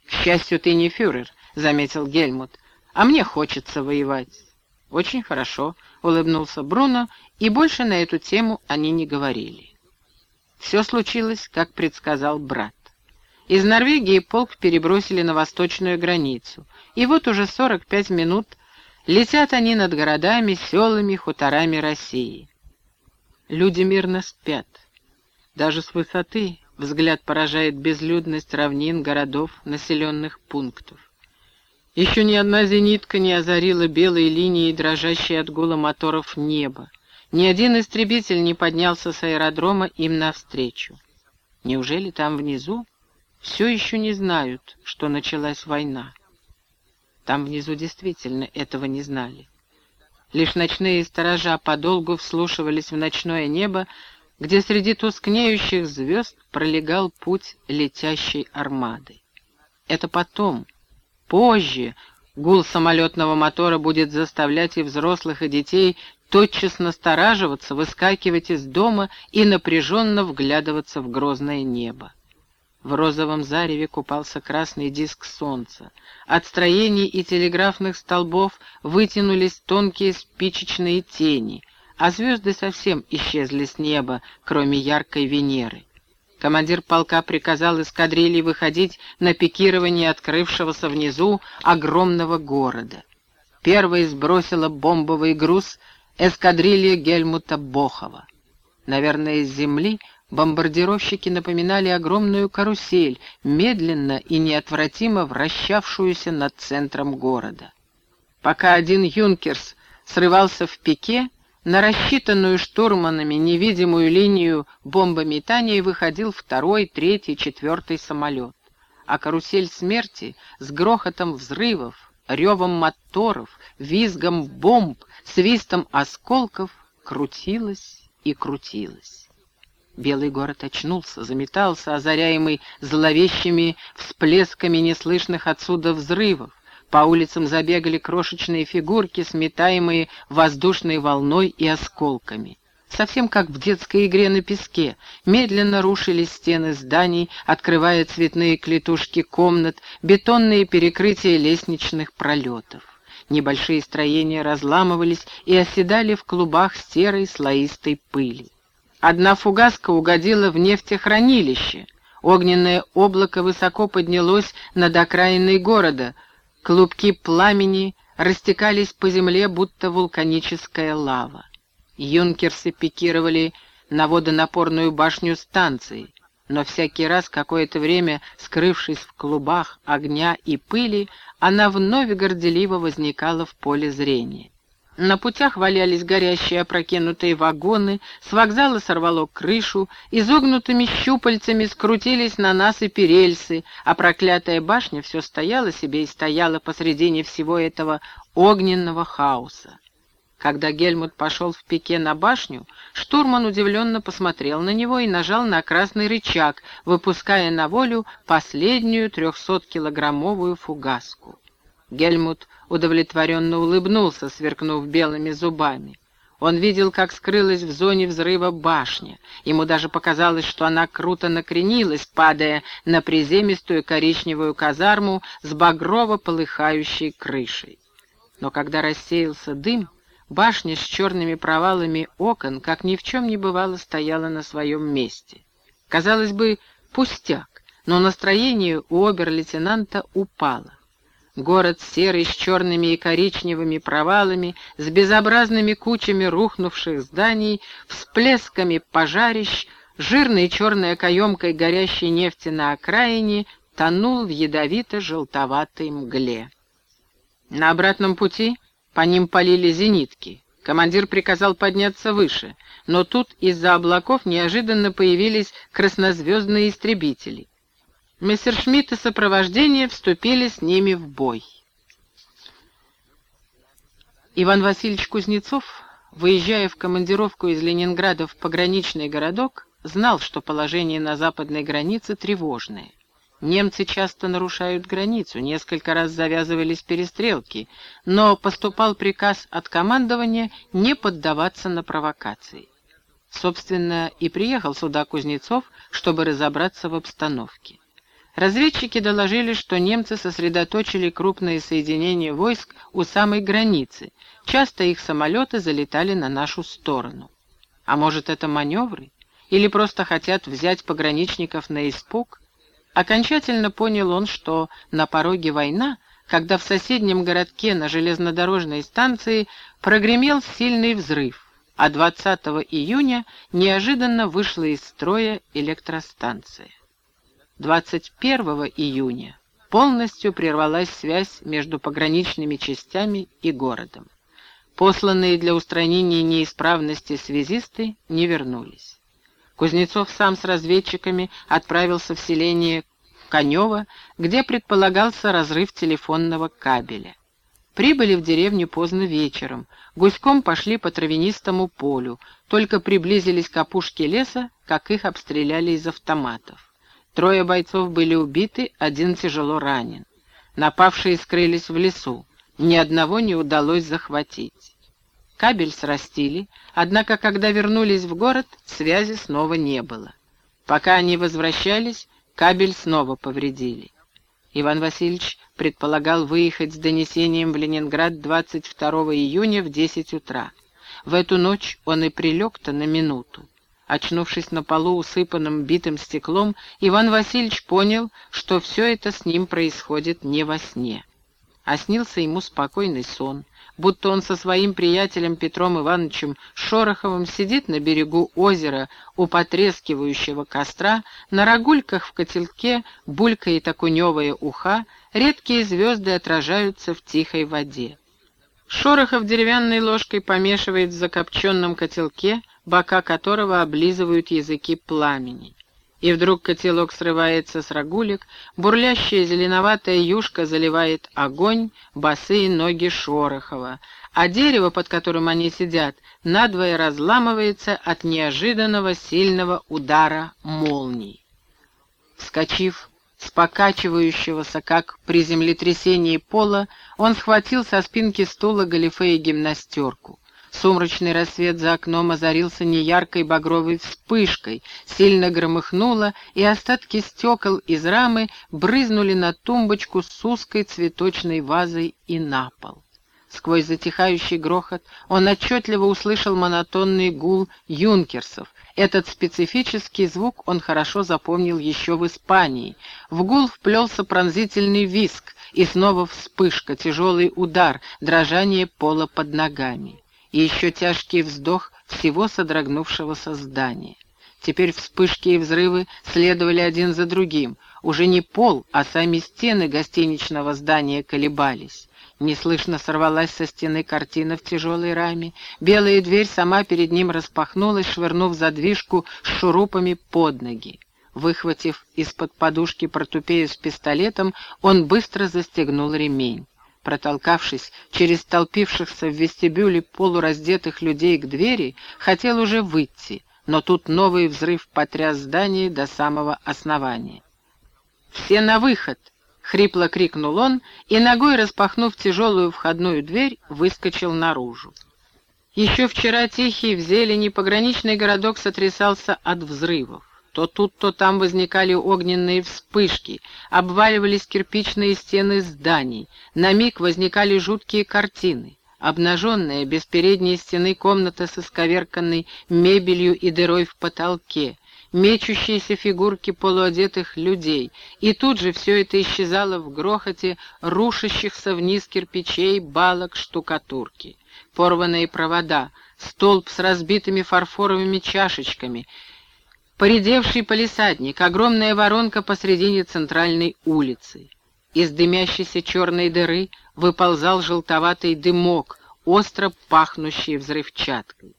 «К счастью, ты не фюрер», — заметил Гельмут, — «а мне хочется воевать». «Очень хорошо», — улыбнулся Бруно, и больше на эту тему они не говорили. Все случилось, как предсказал брат. Из Норвегии полк перебросили на восточную границу, и вот уже 45 минут летят они над городами, селами, хуторами России. Люди мирно спят. Даже с высоты взгляд поражает безлюдность равнин, городов, населенных пунктов. Еще ни одна зенитка не озарила белой линией, дрожащей от гула моторов неба. Ни один истребитель не поднялся с аэродрома им навстречу. Неужели там внизу все еще не знают, что началась война. Там внизу действительно этого не знали. Лишь ночные сторожа подолгу вслушивались в ночное небо, где среди тускнеющих звезд пролегал путь летящей армады. Это потом, позже, гул самолетного мотора будет заставлять и взрослых, и детей тотчас настораживаться, выскакивать из дома и напряженно вглядываться в грозное небо. В розовом зареве купался красный диск солнца. От строений и телеграфных столбов вытянулись тонкие спичечные тени, а звезды совсем исчезли с неба, кроме яркой Венеры. Командир полка приказал эскадрилье выходить на пикирование открывшегося внизу огромного города. Первой сбросила бомбовый груз эскадрилья Гельмута Бохова. Наверное, с земли бомбардировщики напоминали огромную карусель, медленно и неотвратимо вращавшуюся над центром города. Пока один «Юнкерс» срывался в пике, на рассчитанную штурманами невидимую линию бомбометания выходил второй, третий, четвертый самолет. А карусель смерти с грохотом взрывов, ревом моторов, визгом бомб, свистом осколков крутилась и крутилась. Белый город очнулся, заметался, озаряемый зловещими всплесками неслышных отсюда взрывов. По улицам забегали крошечные фигурки, сметаемые воздушной волной и осколками. Совсем как в детской игре на песке, медленно рушились стены зданий, открывая цветные клетушки комнат, бетонные перекрытия лестничных пролетов. Небольшие строения разламывались и оседали в клубах серой слоистой пыли. Одна фугаска угодила в нефтехранилище. Огненное облако высоко поднялось над окраиной города, Клубки пламени растекались по земле, будто вулканическая лава. Юнкерсы пикировали на водонапорную башню станции, но всякий раз какое-то время, скрывшись в клубах огня и пыли, она вновь горделиво возникала в поле зрения. На путях валялись горящие опрокинутые вагоны, с вокзала сорвало крышу, изогнутыми щупальцами скрутились на нас и перельсы, а проклятая башня все стояла себе и стояла посредине всего этого огненного хаоса. Когда Гельмут пошел в пике на башню, штурман удивленно посмотрел на него и нажал на красный рычаг, выпуская на волю последнюю трехсоткилограммовую фугаску. Гельмут удовлетворенно улыбнулся, сверкнув белыми зубами. Он видел, как скрылась в зоне взрыва башня. Ему даже показалось, что она круто накренилась, падая на приземистую коричневую казарму с багрово полыхающей крышей. Но когда рассеялся дым, башня с черными провалами окон, как ни в чем не бывало, стояла на своем месте. Казалось бы, пустяк, но настроение у обер-лейтенанта упало. Город серый с черными и коричневыми провалами, с безобразными кучами рухнувших зданий, всплесками пожарищ, жирной черной каемкой горящей нефти на окраине, тонул в ядовито-желтоватой мгле. На обратном пути по ним полили зенитки. Командир приказал подняться выше, но тут из-за облаков неожиданно появились краснозвездные истребители. Мессершмитт и сопровождение вступили с ними в бой. Иван Васильевич Кузнецов, выезжая в командировку из Ленинграда в пограничный городок, знал, что положение на западной границе тревожное. Немцы часто нарушают границу, несколько раз завязывались перестрелки, но поступал приказ от командования не поддаваться на провокации. Собственно, и приехал сюда Кузнецов, чтобы разобраться в обстановке. Разведчики доложили, что немцы сосредоточили крупные соединения войск у самой границы. Часто их самолеты залетали на нашу сторону. А может, это маневры? Или просто хотят взять пограничников на испуг? Окончательно понял он, что на пороге война, когда в соседнем городке на железнодорожной станции прогремел сильный взрыв, а 20 июня неожиданно вышла из строя электростанция. 21 июня полностью прервалась связь между пограничными частями и городом. Посланные для устранения неисправности связисты не вернулись. Кузнецов сам с разведчиками отправился в селение Конева, где предполагался разрыв телефонного кабеля. Прибыли в деревню поздно вечером, гуськом пошли по травянистому полю, только приблизились к опушке леса, как их обстреляли из автоматов. Трое бойцов были убиты, один тяжело ранен. Напавшие скрылись в лесу. Ни одного не удалось захватить. Кабель срастили, однако, когда вернулись в город, связи снова не было. Пока они возвращались, кабель снова повредили. Иван Васильевич предполагал выехать с донесением в Ленинград 22 июня в 10 утра. В эту ночь он и прилег-то на минуту. Очнувшись на полу, усыпанным битым стеклом, Иван Васильевич понял, что все это с ним происходит не во сне. А снился ему спокойный сон, будто он со своим приятелем Петром Ивановичем Шороховым сидит на берегу озера у потрескивающего костра, на рогульках в котелке булькает окуневая уха, редкие звезды отражаются в тихой воде. Шорохов деревянной ложкой помешивает в закопченном котелке, бока которого облизывают языки пламени. И вдруг котелок срывается с рогулек, бурлящая зеленоватая юшка заливает огонь, босые ноги Шорохова, а дерево, под которым они сидят, надвое разламывается от неожиданного сильного удара молний. Вскочив, с покачивающегося, как при землетрясении пола, он схватил со спинки стула галифе и гимнастерку. Сумрачный рассвет за окном озарился неяркой багровой вспышкой, сильно громыхнуло, и остатки стекол из рамы брызнули на тумбочку с узкой цветочной вазой и на пол. Сквозь затихающий грохот он отчетливо услышал монотонный гул юнкерсов, этот специфический звук он хорошо запомнил еще в Испании. В гул вплелся пронзительный виск, и снова вспышка, тяжелый удар, дрожание пола под ногами. И еще тяжкий вздох всего содрогнувшегося здания. Теперь вспышки и взрывы следовали один за другим. Уже не пол, а сами стены гостиничного здания колебались. Неслышно сорвалась со стены картина в тяжелой раме. Белая дверь сама перед ним распахнулась, швырнув задвижку с шурупами под ноги. Выхватив из-под подушки портупею с пистолетом, он быстро застегнул ремень. Протолкавшись через толпившихся в вестибюле полураздетых людей к двери, хотел уже выйти, но тут новый взрыв потряс здание до самого основания. «Все на выход!» — хрипло крикнул он и, ногой распахнув тяжелую входную дверь, выскочил наружу. Еще вчера тихий в зелени пограничный городок сотрясался от взрывов. То тут, то там возникали огненные вспышки, обваливались кирпичные стены зданий, на миг возникали жуткие картины. Обнаженная, без передней стены комната со сковерканной мебелью и дырой в потолке, мечущиеся фигурки полуодетых людей, и тут же все это исчезало в грохоте рушащихся вниз кирпичей, балок, штукатурки. Порванные провода, столб с разбитыми фарфоровыми чашечками, поредевший полисадник, огромная воронка посредине центральной улицы. Из дымящейся черной дыры выползал желтоватый дымок, остро пахнущий взрывчаткой.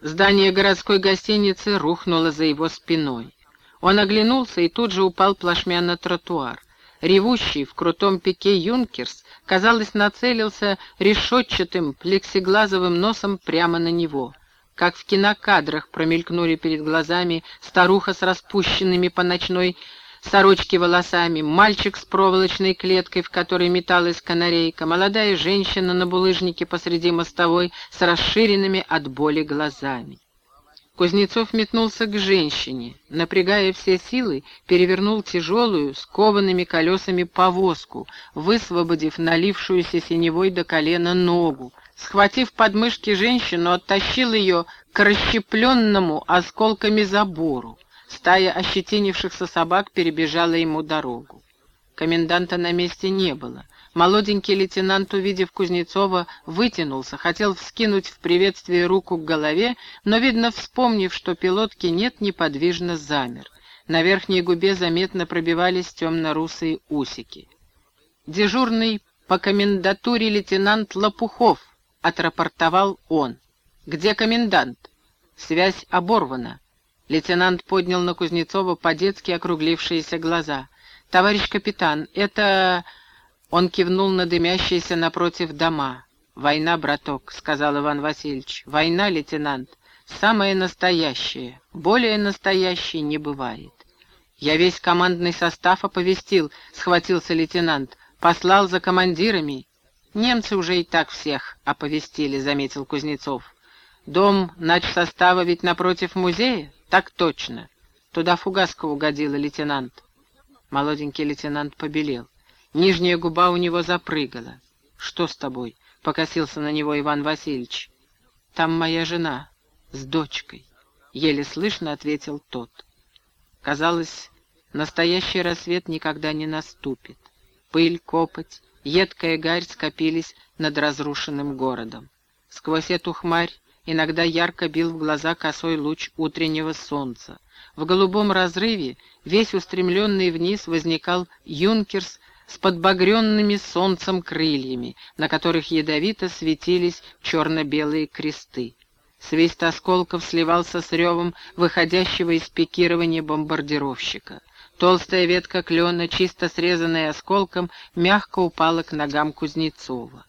Здание городской гостиницы рухнуло за его спиной. Он оглянулся и тут же упал плашмя на тротуар. Ревущий в крутом пике юнкерс, казалось, нацелился решетчатым плексиглазовым носом прямо на него. Как в кинокадрах промелькнули перед глазами старуха с распущенными по ночной сорочки волосами, мальчик с проволочной клеткой, в которой металась канарейка, молодая женщина на булыжнике посреди мостовой с расширенными от боли глазами. Кузнецов метнулся к женщине, напрягая все силы, перевернул тяжелую, с коваными колесами повозку, высвободив налившуюся синевой до колена ногу, схватив подмышки женщину, оттащил ее к расщепленному осколками забору. Стая ощетинившихся собак перебежала ему дорогу. Коменданта на месте не было. Молоденький лейтенант, увидев Кузнецова, вытянулся, хотел вскинуть в приветствие руку к голове, но, видно, вспомнив, что пилотки нет, неподвижно замер. На верхней губе заметно пробивались темно-русые усики. «Дежурный по комендатуре лейтенант Лопухов», — отрапортовал он. «Где комендант?» «Связь оборвана. Лейтенант поднял на Кузнецова по-детски округлившиеся глаза. «Товарищ капитан, это...» Он кивнул на дымящиеся напротив дома. «Война, браток», — сказал Иван Васильевич. «Война, лейтенант, самая настоящая. Более настоящей не бывает». «Я весь командный состав оповестил», — схватился лейтенант. «Послал за командирами». «Немцы уже и так всех оповестили», — заметил Кузнецов. «Дом начсостава ведь напротив музея?» «Так точно. Туда фугаска угодила, лейтенант». Молоденький лейтенант побелел. Нижняя губа у него запрыгала. «Что с тобой?» — покосился на него Иван Васильевич. «Там моя жена с дочкой. еле слышно ответил тот. Казалось, настоящий рассвет никогда не наступит. Пыль, копоть, едкая гарь скопились над разрушенным городом. Сквозь эту хмарь иногда ярко бил в глаза косой луч утреннего солнца. В голубом разрыве, весь устремленный вниз, возникал юнкерс с подбагренными солнцем крыльями, на которых ядовито светились черно-белые кресты. Свист осколков сливался с ревом выходящего из пикирования бомбардировщика. Толстая ветка клена, чисто срезанная осколком, мягко упала к ногам Кузнецова.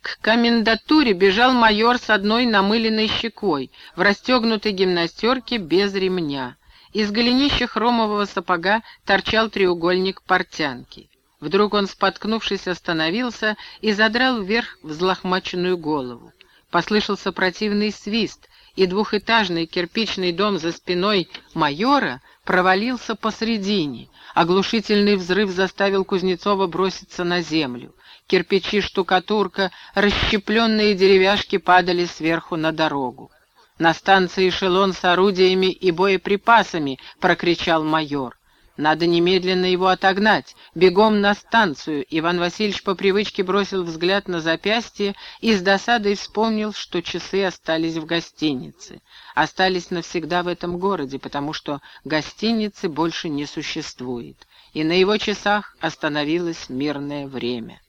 К комендатуре бежал майор с одной намыленной щекой, в расстегнутой гимнастерке без ремня. Из голенища хромового сапога торчал треугольник портянки. Вдруг он, споткнувшись, остановился и задрал вверх взлохмаченную голову. Послышался противный свист, и двухэтажный кирпичный дом за спиной майора провалился посредине. Оглушительный взрыв заставил Кузнецова броситься на землю. Кирпичи, штукатурка, расщепленные деревяшки падали сверху на дорогу. «На станции эшелон с орудиями и боеприпасами!» — прокричал майор. Надо немедленно его отогнать. Бегом на станцию. Иван Васильевич по привычке бросил взгляд на запястье и с досадой вспомнил, что часы остались в гостинице. Остались навсегда в этом городе, потому что гостиницы больше не существует. И на его часах остановилось мирное время.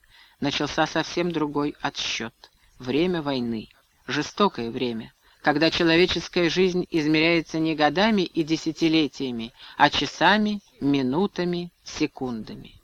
Начался совсем другой отсчет. Время войны. Жестокое время когда человеческая жизнь измеряется не годами и десятилетиями, а часами, минутами, секундами.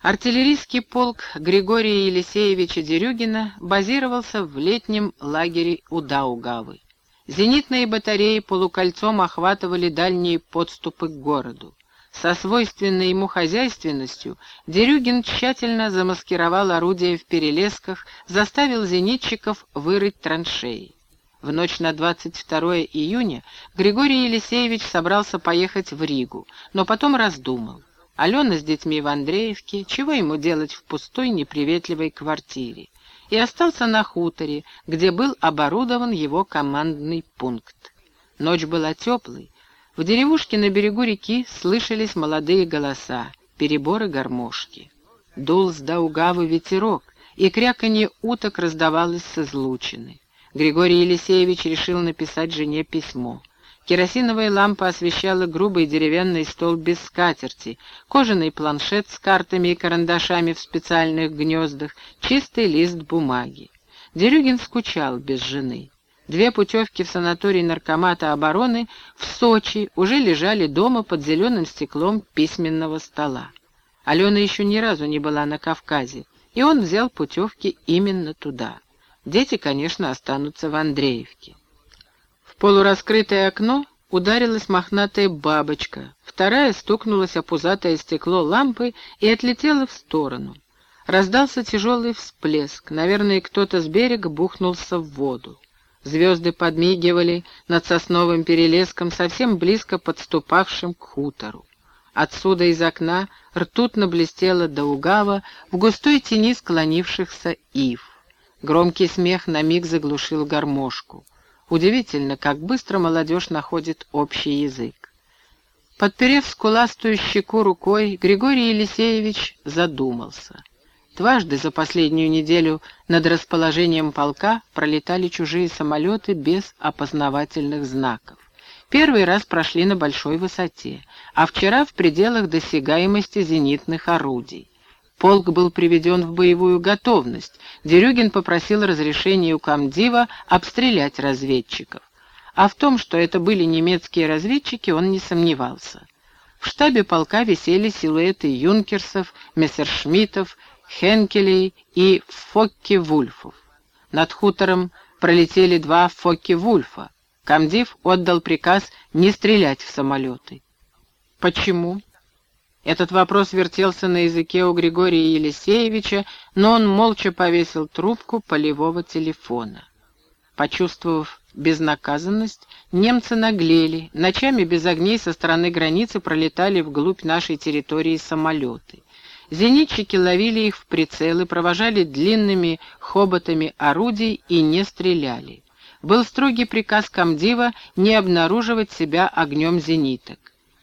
Артиллерийский полк Григория Елисеевича Дерюгина базировался в летнем лагере у Даугавы. Зенитные батареи полукольцом охватывали дальние подступы к городу. Со свойственной ему хозяйственностью Дерюгин тщательно замаскировал орудия в перелесках, заставил зенитчиков вырыть траншеи. В ночь на 22 июня Григорий Елисеевич собрался поехать в Ригу, но потом раздумал. Алена с детьми в Андреевке, чего ему делать в пустой неприветливой квартире? И остался на хуторе, где был оборудован его командный пункт. Ночь была теплой, в деревушке на берегу реки слышались молодые голоса, переборы гармошки. Дул с Даугавы ветерок, и кряканье уток раздавалось с излучины. Григорий Елисеевич решил написать жене письмо. Керосиновая лампа освещала грубый деревянный стол без скатерти, кожаный планшет с картами и карандашами в специальных гнездах, чистый лист бумаги. Дерюгин скучал без жены. Две путевки в санаторий наркомата обороны в Сочи уже лежали дома под зеленым стеклом письменного стола. Алена еще ни разу не была на Кавказе, и он взял путевки именно туда. Дети, конечно, останутся в Андреевке. В полураскрытое окно ударилась мохнатая бабочка, вторая стукнулась о пузатое стекло лампы и отлетела в сторону. Раздался тяжелый всплеск, наверное, кто-то с берега бухнулся в воду. Звезды подмигивали над сосновым перелеском, совсем близко подступавшим к хутору. Отсюда из окна ртутно блестела до угава в густой тени склонившихся ив. Громкий смех на миг заглушил гармошку. Удивительно, как быстро молодежь находит общий язык. Подперев скуластую щеку рукой, Григорий Елисеевич задумался — Дважды за последнюю неделю над расположением полка пролетали чужие самолеты без опознавательных знаков. Первый раз прошли на большой высоте, а вчера в пределах досягаемости зенитных орудий. Полк был приведен в боевую готовность. Дерюгин попросил разрешения у комдива обстрелять разведчиков. А в том, что это были немецкие разведчики, он не сомневался. В штабе полка висели силуэты юнкерсов, мессершмиттов, Хенкелей и Фокке-Вульфов. Над хутором пролетели два Фокке-Вульфа. Камдив отдал приказ не стрелять в самолеты. Почему? Этот вопрос вертелся на языке у Григория Елисеевича, но он молча повесил трубку полевого телефона. Почувствовав безнаказанность, немцы наглели, ночами без огней со стороны границы пролетали вглубь нашей территории самолеты. Зенитчики ловили их в прицелы, провожали длинными хоботами орудий и не стреляли. был строгий приказ комдива не обнаруживать себя огнем зениток.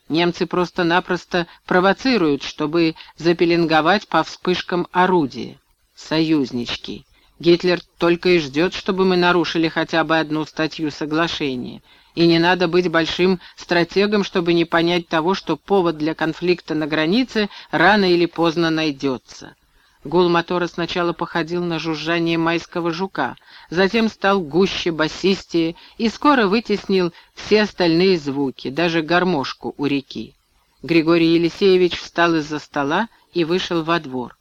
Немцы просто-напросто провоцируют, чтобы запеленговать по вспышкам орудия. Союзнички. Гитлер только и ждет, чтобы мы нарушили хотя бы одну статью соглашения. И не надо быть большим стратегом, чтобы не понять того, что повод для конфликта на границе рано или поздно найдется. Гул мотора сначала походил на жужжание майского жука, затем стал гуще, басистее и скоро вытеснил все остальные звуки, даже гармошку у реки. Григорий Елисеевич встал из-за стола и вышел во двор.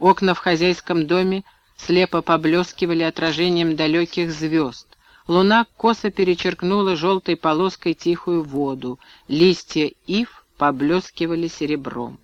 Окна в хозяйском доме слепо поблескивали отражением далеких звезд. Луна косо перечеркнула желтой полоской тихую воду, листья ив поблескивали серебром.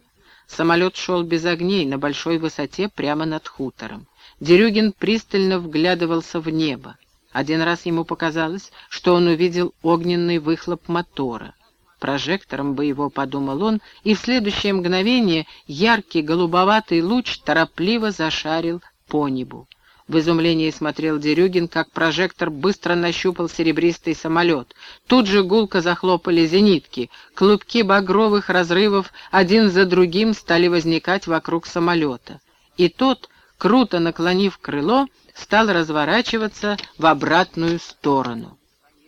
Самолет шел без огней на большой высоте прямо над хутором. Дерюгин пристально вглядывался в небо. Один раз ему показалось, что он увидел огненный выхлоп мотора. Прожектором бы его, подумал он, и в следующее мгновение яркий голубоватый луч торопливо зашарил по небу. В изумлении смотрел Дерюгин, как прожектор быстро нащупал серебристый самолет. Тут же гулко захлопали зенитки. Клубки багровых разрывов один за другим стали возникать вокруг самолета. И тот, круто наклонив крыло, стал разворачиваться в обратную сторону.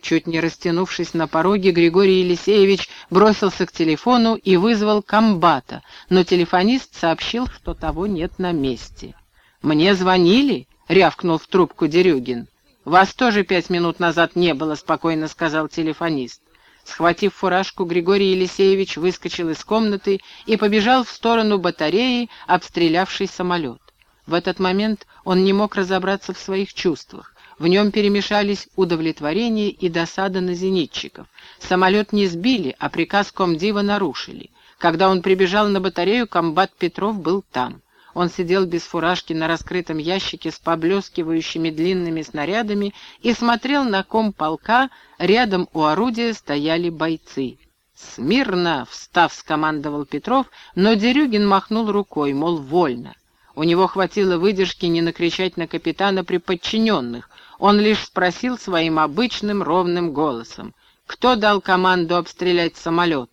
Чуть не растянувшись на пороге, Григорий Елисеевич бросился к телефону и вызвал комбата, но телефонист сообщил, что того нет на месте. «Мне звонили?» — рявкнул в трубку Дерюгин. «Вас тоже пять минут назад не было», — спокойно сказал телефонист. Схватив фуражку, Григорий Елисеевич выскочил из комнаты и побежал в сторону батареи, обстрелявший самолет. В этот момент он не мог разобраться в своих чувствах. В нем перемешались удовлетворение и досада на зенитчиков. Самолет не сбили, а приказ комдива нарушили. Когда он прибежал на батарею, комбат Петров был там. Он сидел без фуражки на раскрытом ящике с поблескивающими длинными снарядами и смотрел на ком полка, рядом у орудия стояли бойцы. «Смирно!» — встав, скомандовал Петров, но Дерюгин махнул рукой, мол, вольно. У него хватило выдержки не накричать на капитана при подчиненных. Он лишь спросил своим обычным ровным голосом. «Кто дал команду обстрелять самолет?»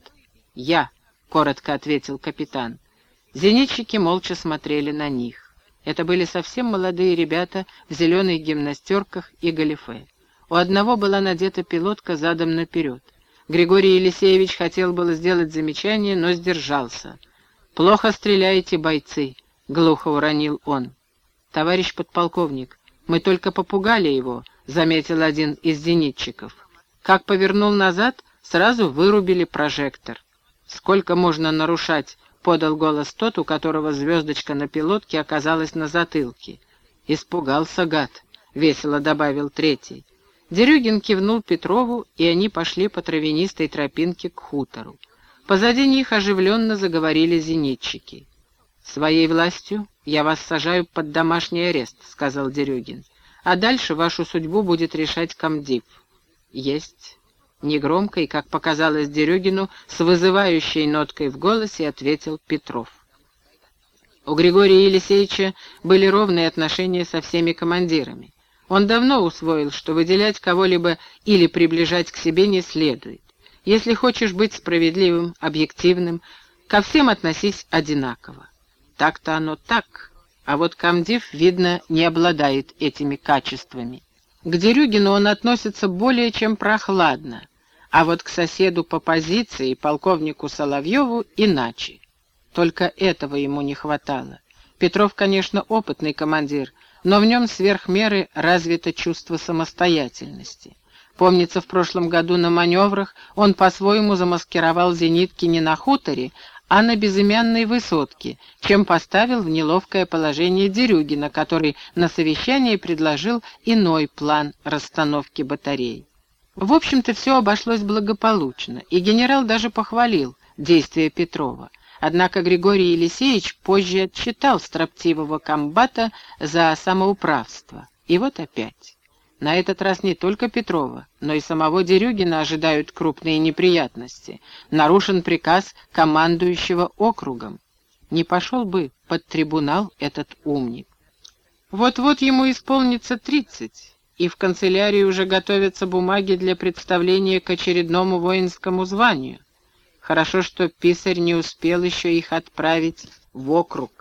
«Я», — коротко ответил капитан. Зенитчики молча смотрели на них. Это были совсем молодые ребята в зеленых гимнастерках и галифе. У одного была надета пилотка задом наперед. Григорий Елисеевич хотел было сделать замечание, но сдержался. «Плохо стреляете, бойцы», — глухо уронил он. «Товарищ подполковник, мы только попугали его», — заметил один из зенитчиков. Как повернул назад, сразу вырубили прожектор. «Сколько можно нарушать — подал голос тот, у которого звездочка на пилотке оказалась на затылке. «Испугался гад», — весело добавил третий. Дерюгин кивнул Петрову, и они пошли по травянистой тропинке к хутору. Позади них оживленно заговорили зенитчики. «Своей властью я вас сажаю под домашний арест», — сказал Дерюгин. «А дальше вашу судьбу будет решать комдив». «Есть». Негромко и, как показалось Дерюгину, с вызывающей ноткой в голосе ответил Петров. У Григория Елисеевича были ровные отношения со всеми командирами. Он давно усвоил, что выделять кого-либо или приближать к себе не следует. Если хочешь быть справедливым, объективным, ко всем относись одинаково. Так-то оно так, а вот комдив, видно, не обладает этими качествами. К Дерюгину он относится более чем прохладно, а вот к соседу по позиции, полковнику Соловьеву, иначе. Только этого ему не хватало. Петров, конечно, опытный командир, но в нем сверх меры развито чувство самостоятельности. Помнится, в прошлом году на маневрах он по-своему замаскировал зенитки не на хуторе, а на безымянной высотке, чем поставил в неловкое положение Дерюгина, который на совещании предложил иной план расстановки батарей. В общем-то, все обошлось благополучно, и генерал даже похвалил действия Петрова. Однако Григорий Елисеевич позже отчитал строптивого комбата за самоуправство. И вот опять. На этот раз не только Петрова, но и самого Дерюгина ожидают крупные неприятности. Нарушен приказ командующего округом. Не пошел бы под трибунал этот умник. Вот-вот ему исполнится тридцать, и в канцелярии уже готовятся бумаги для представления к очередному воинскому званию. Хорошо, что писарь не успел еще их отправить в округ.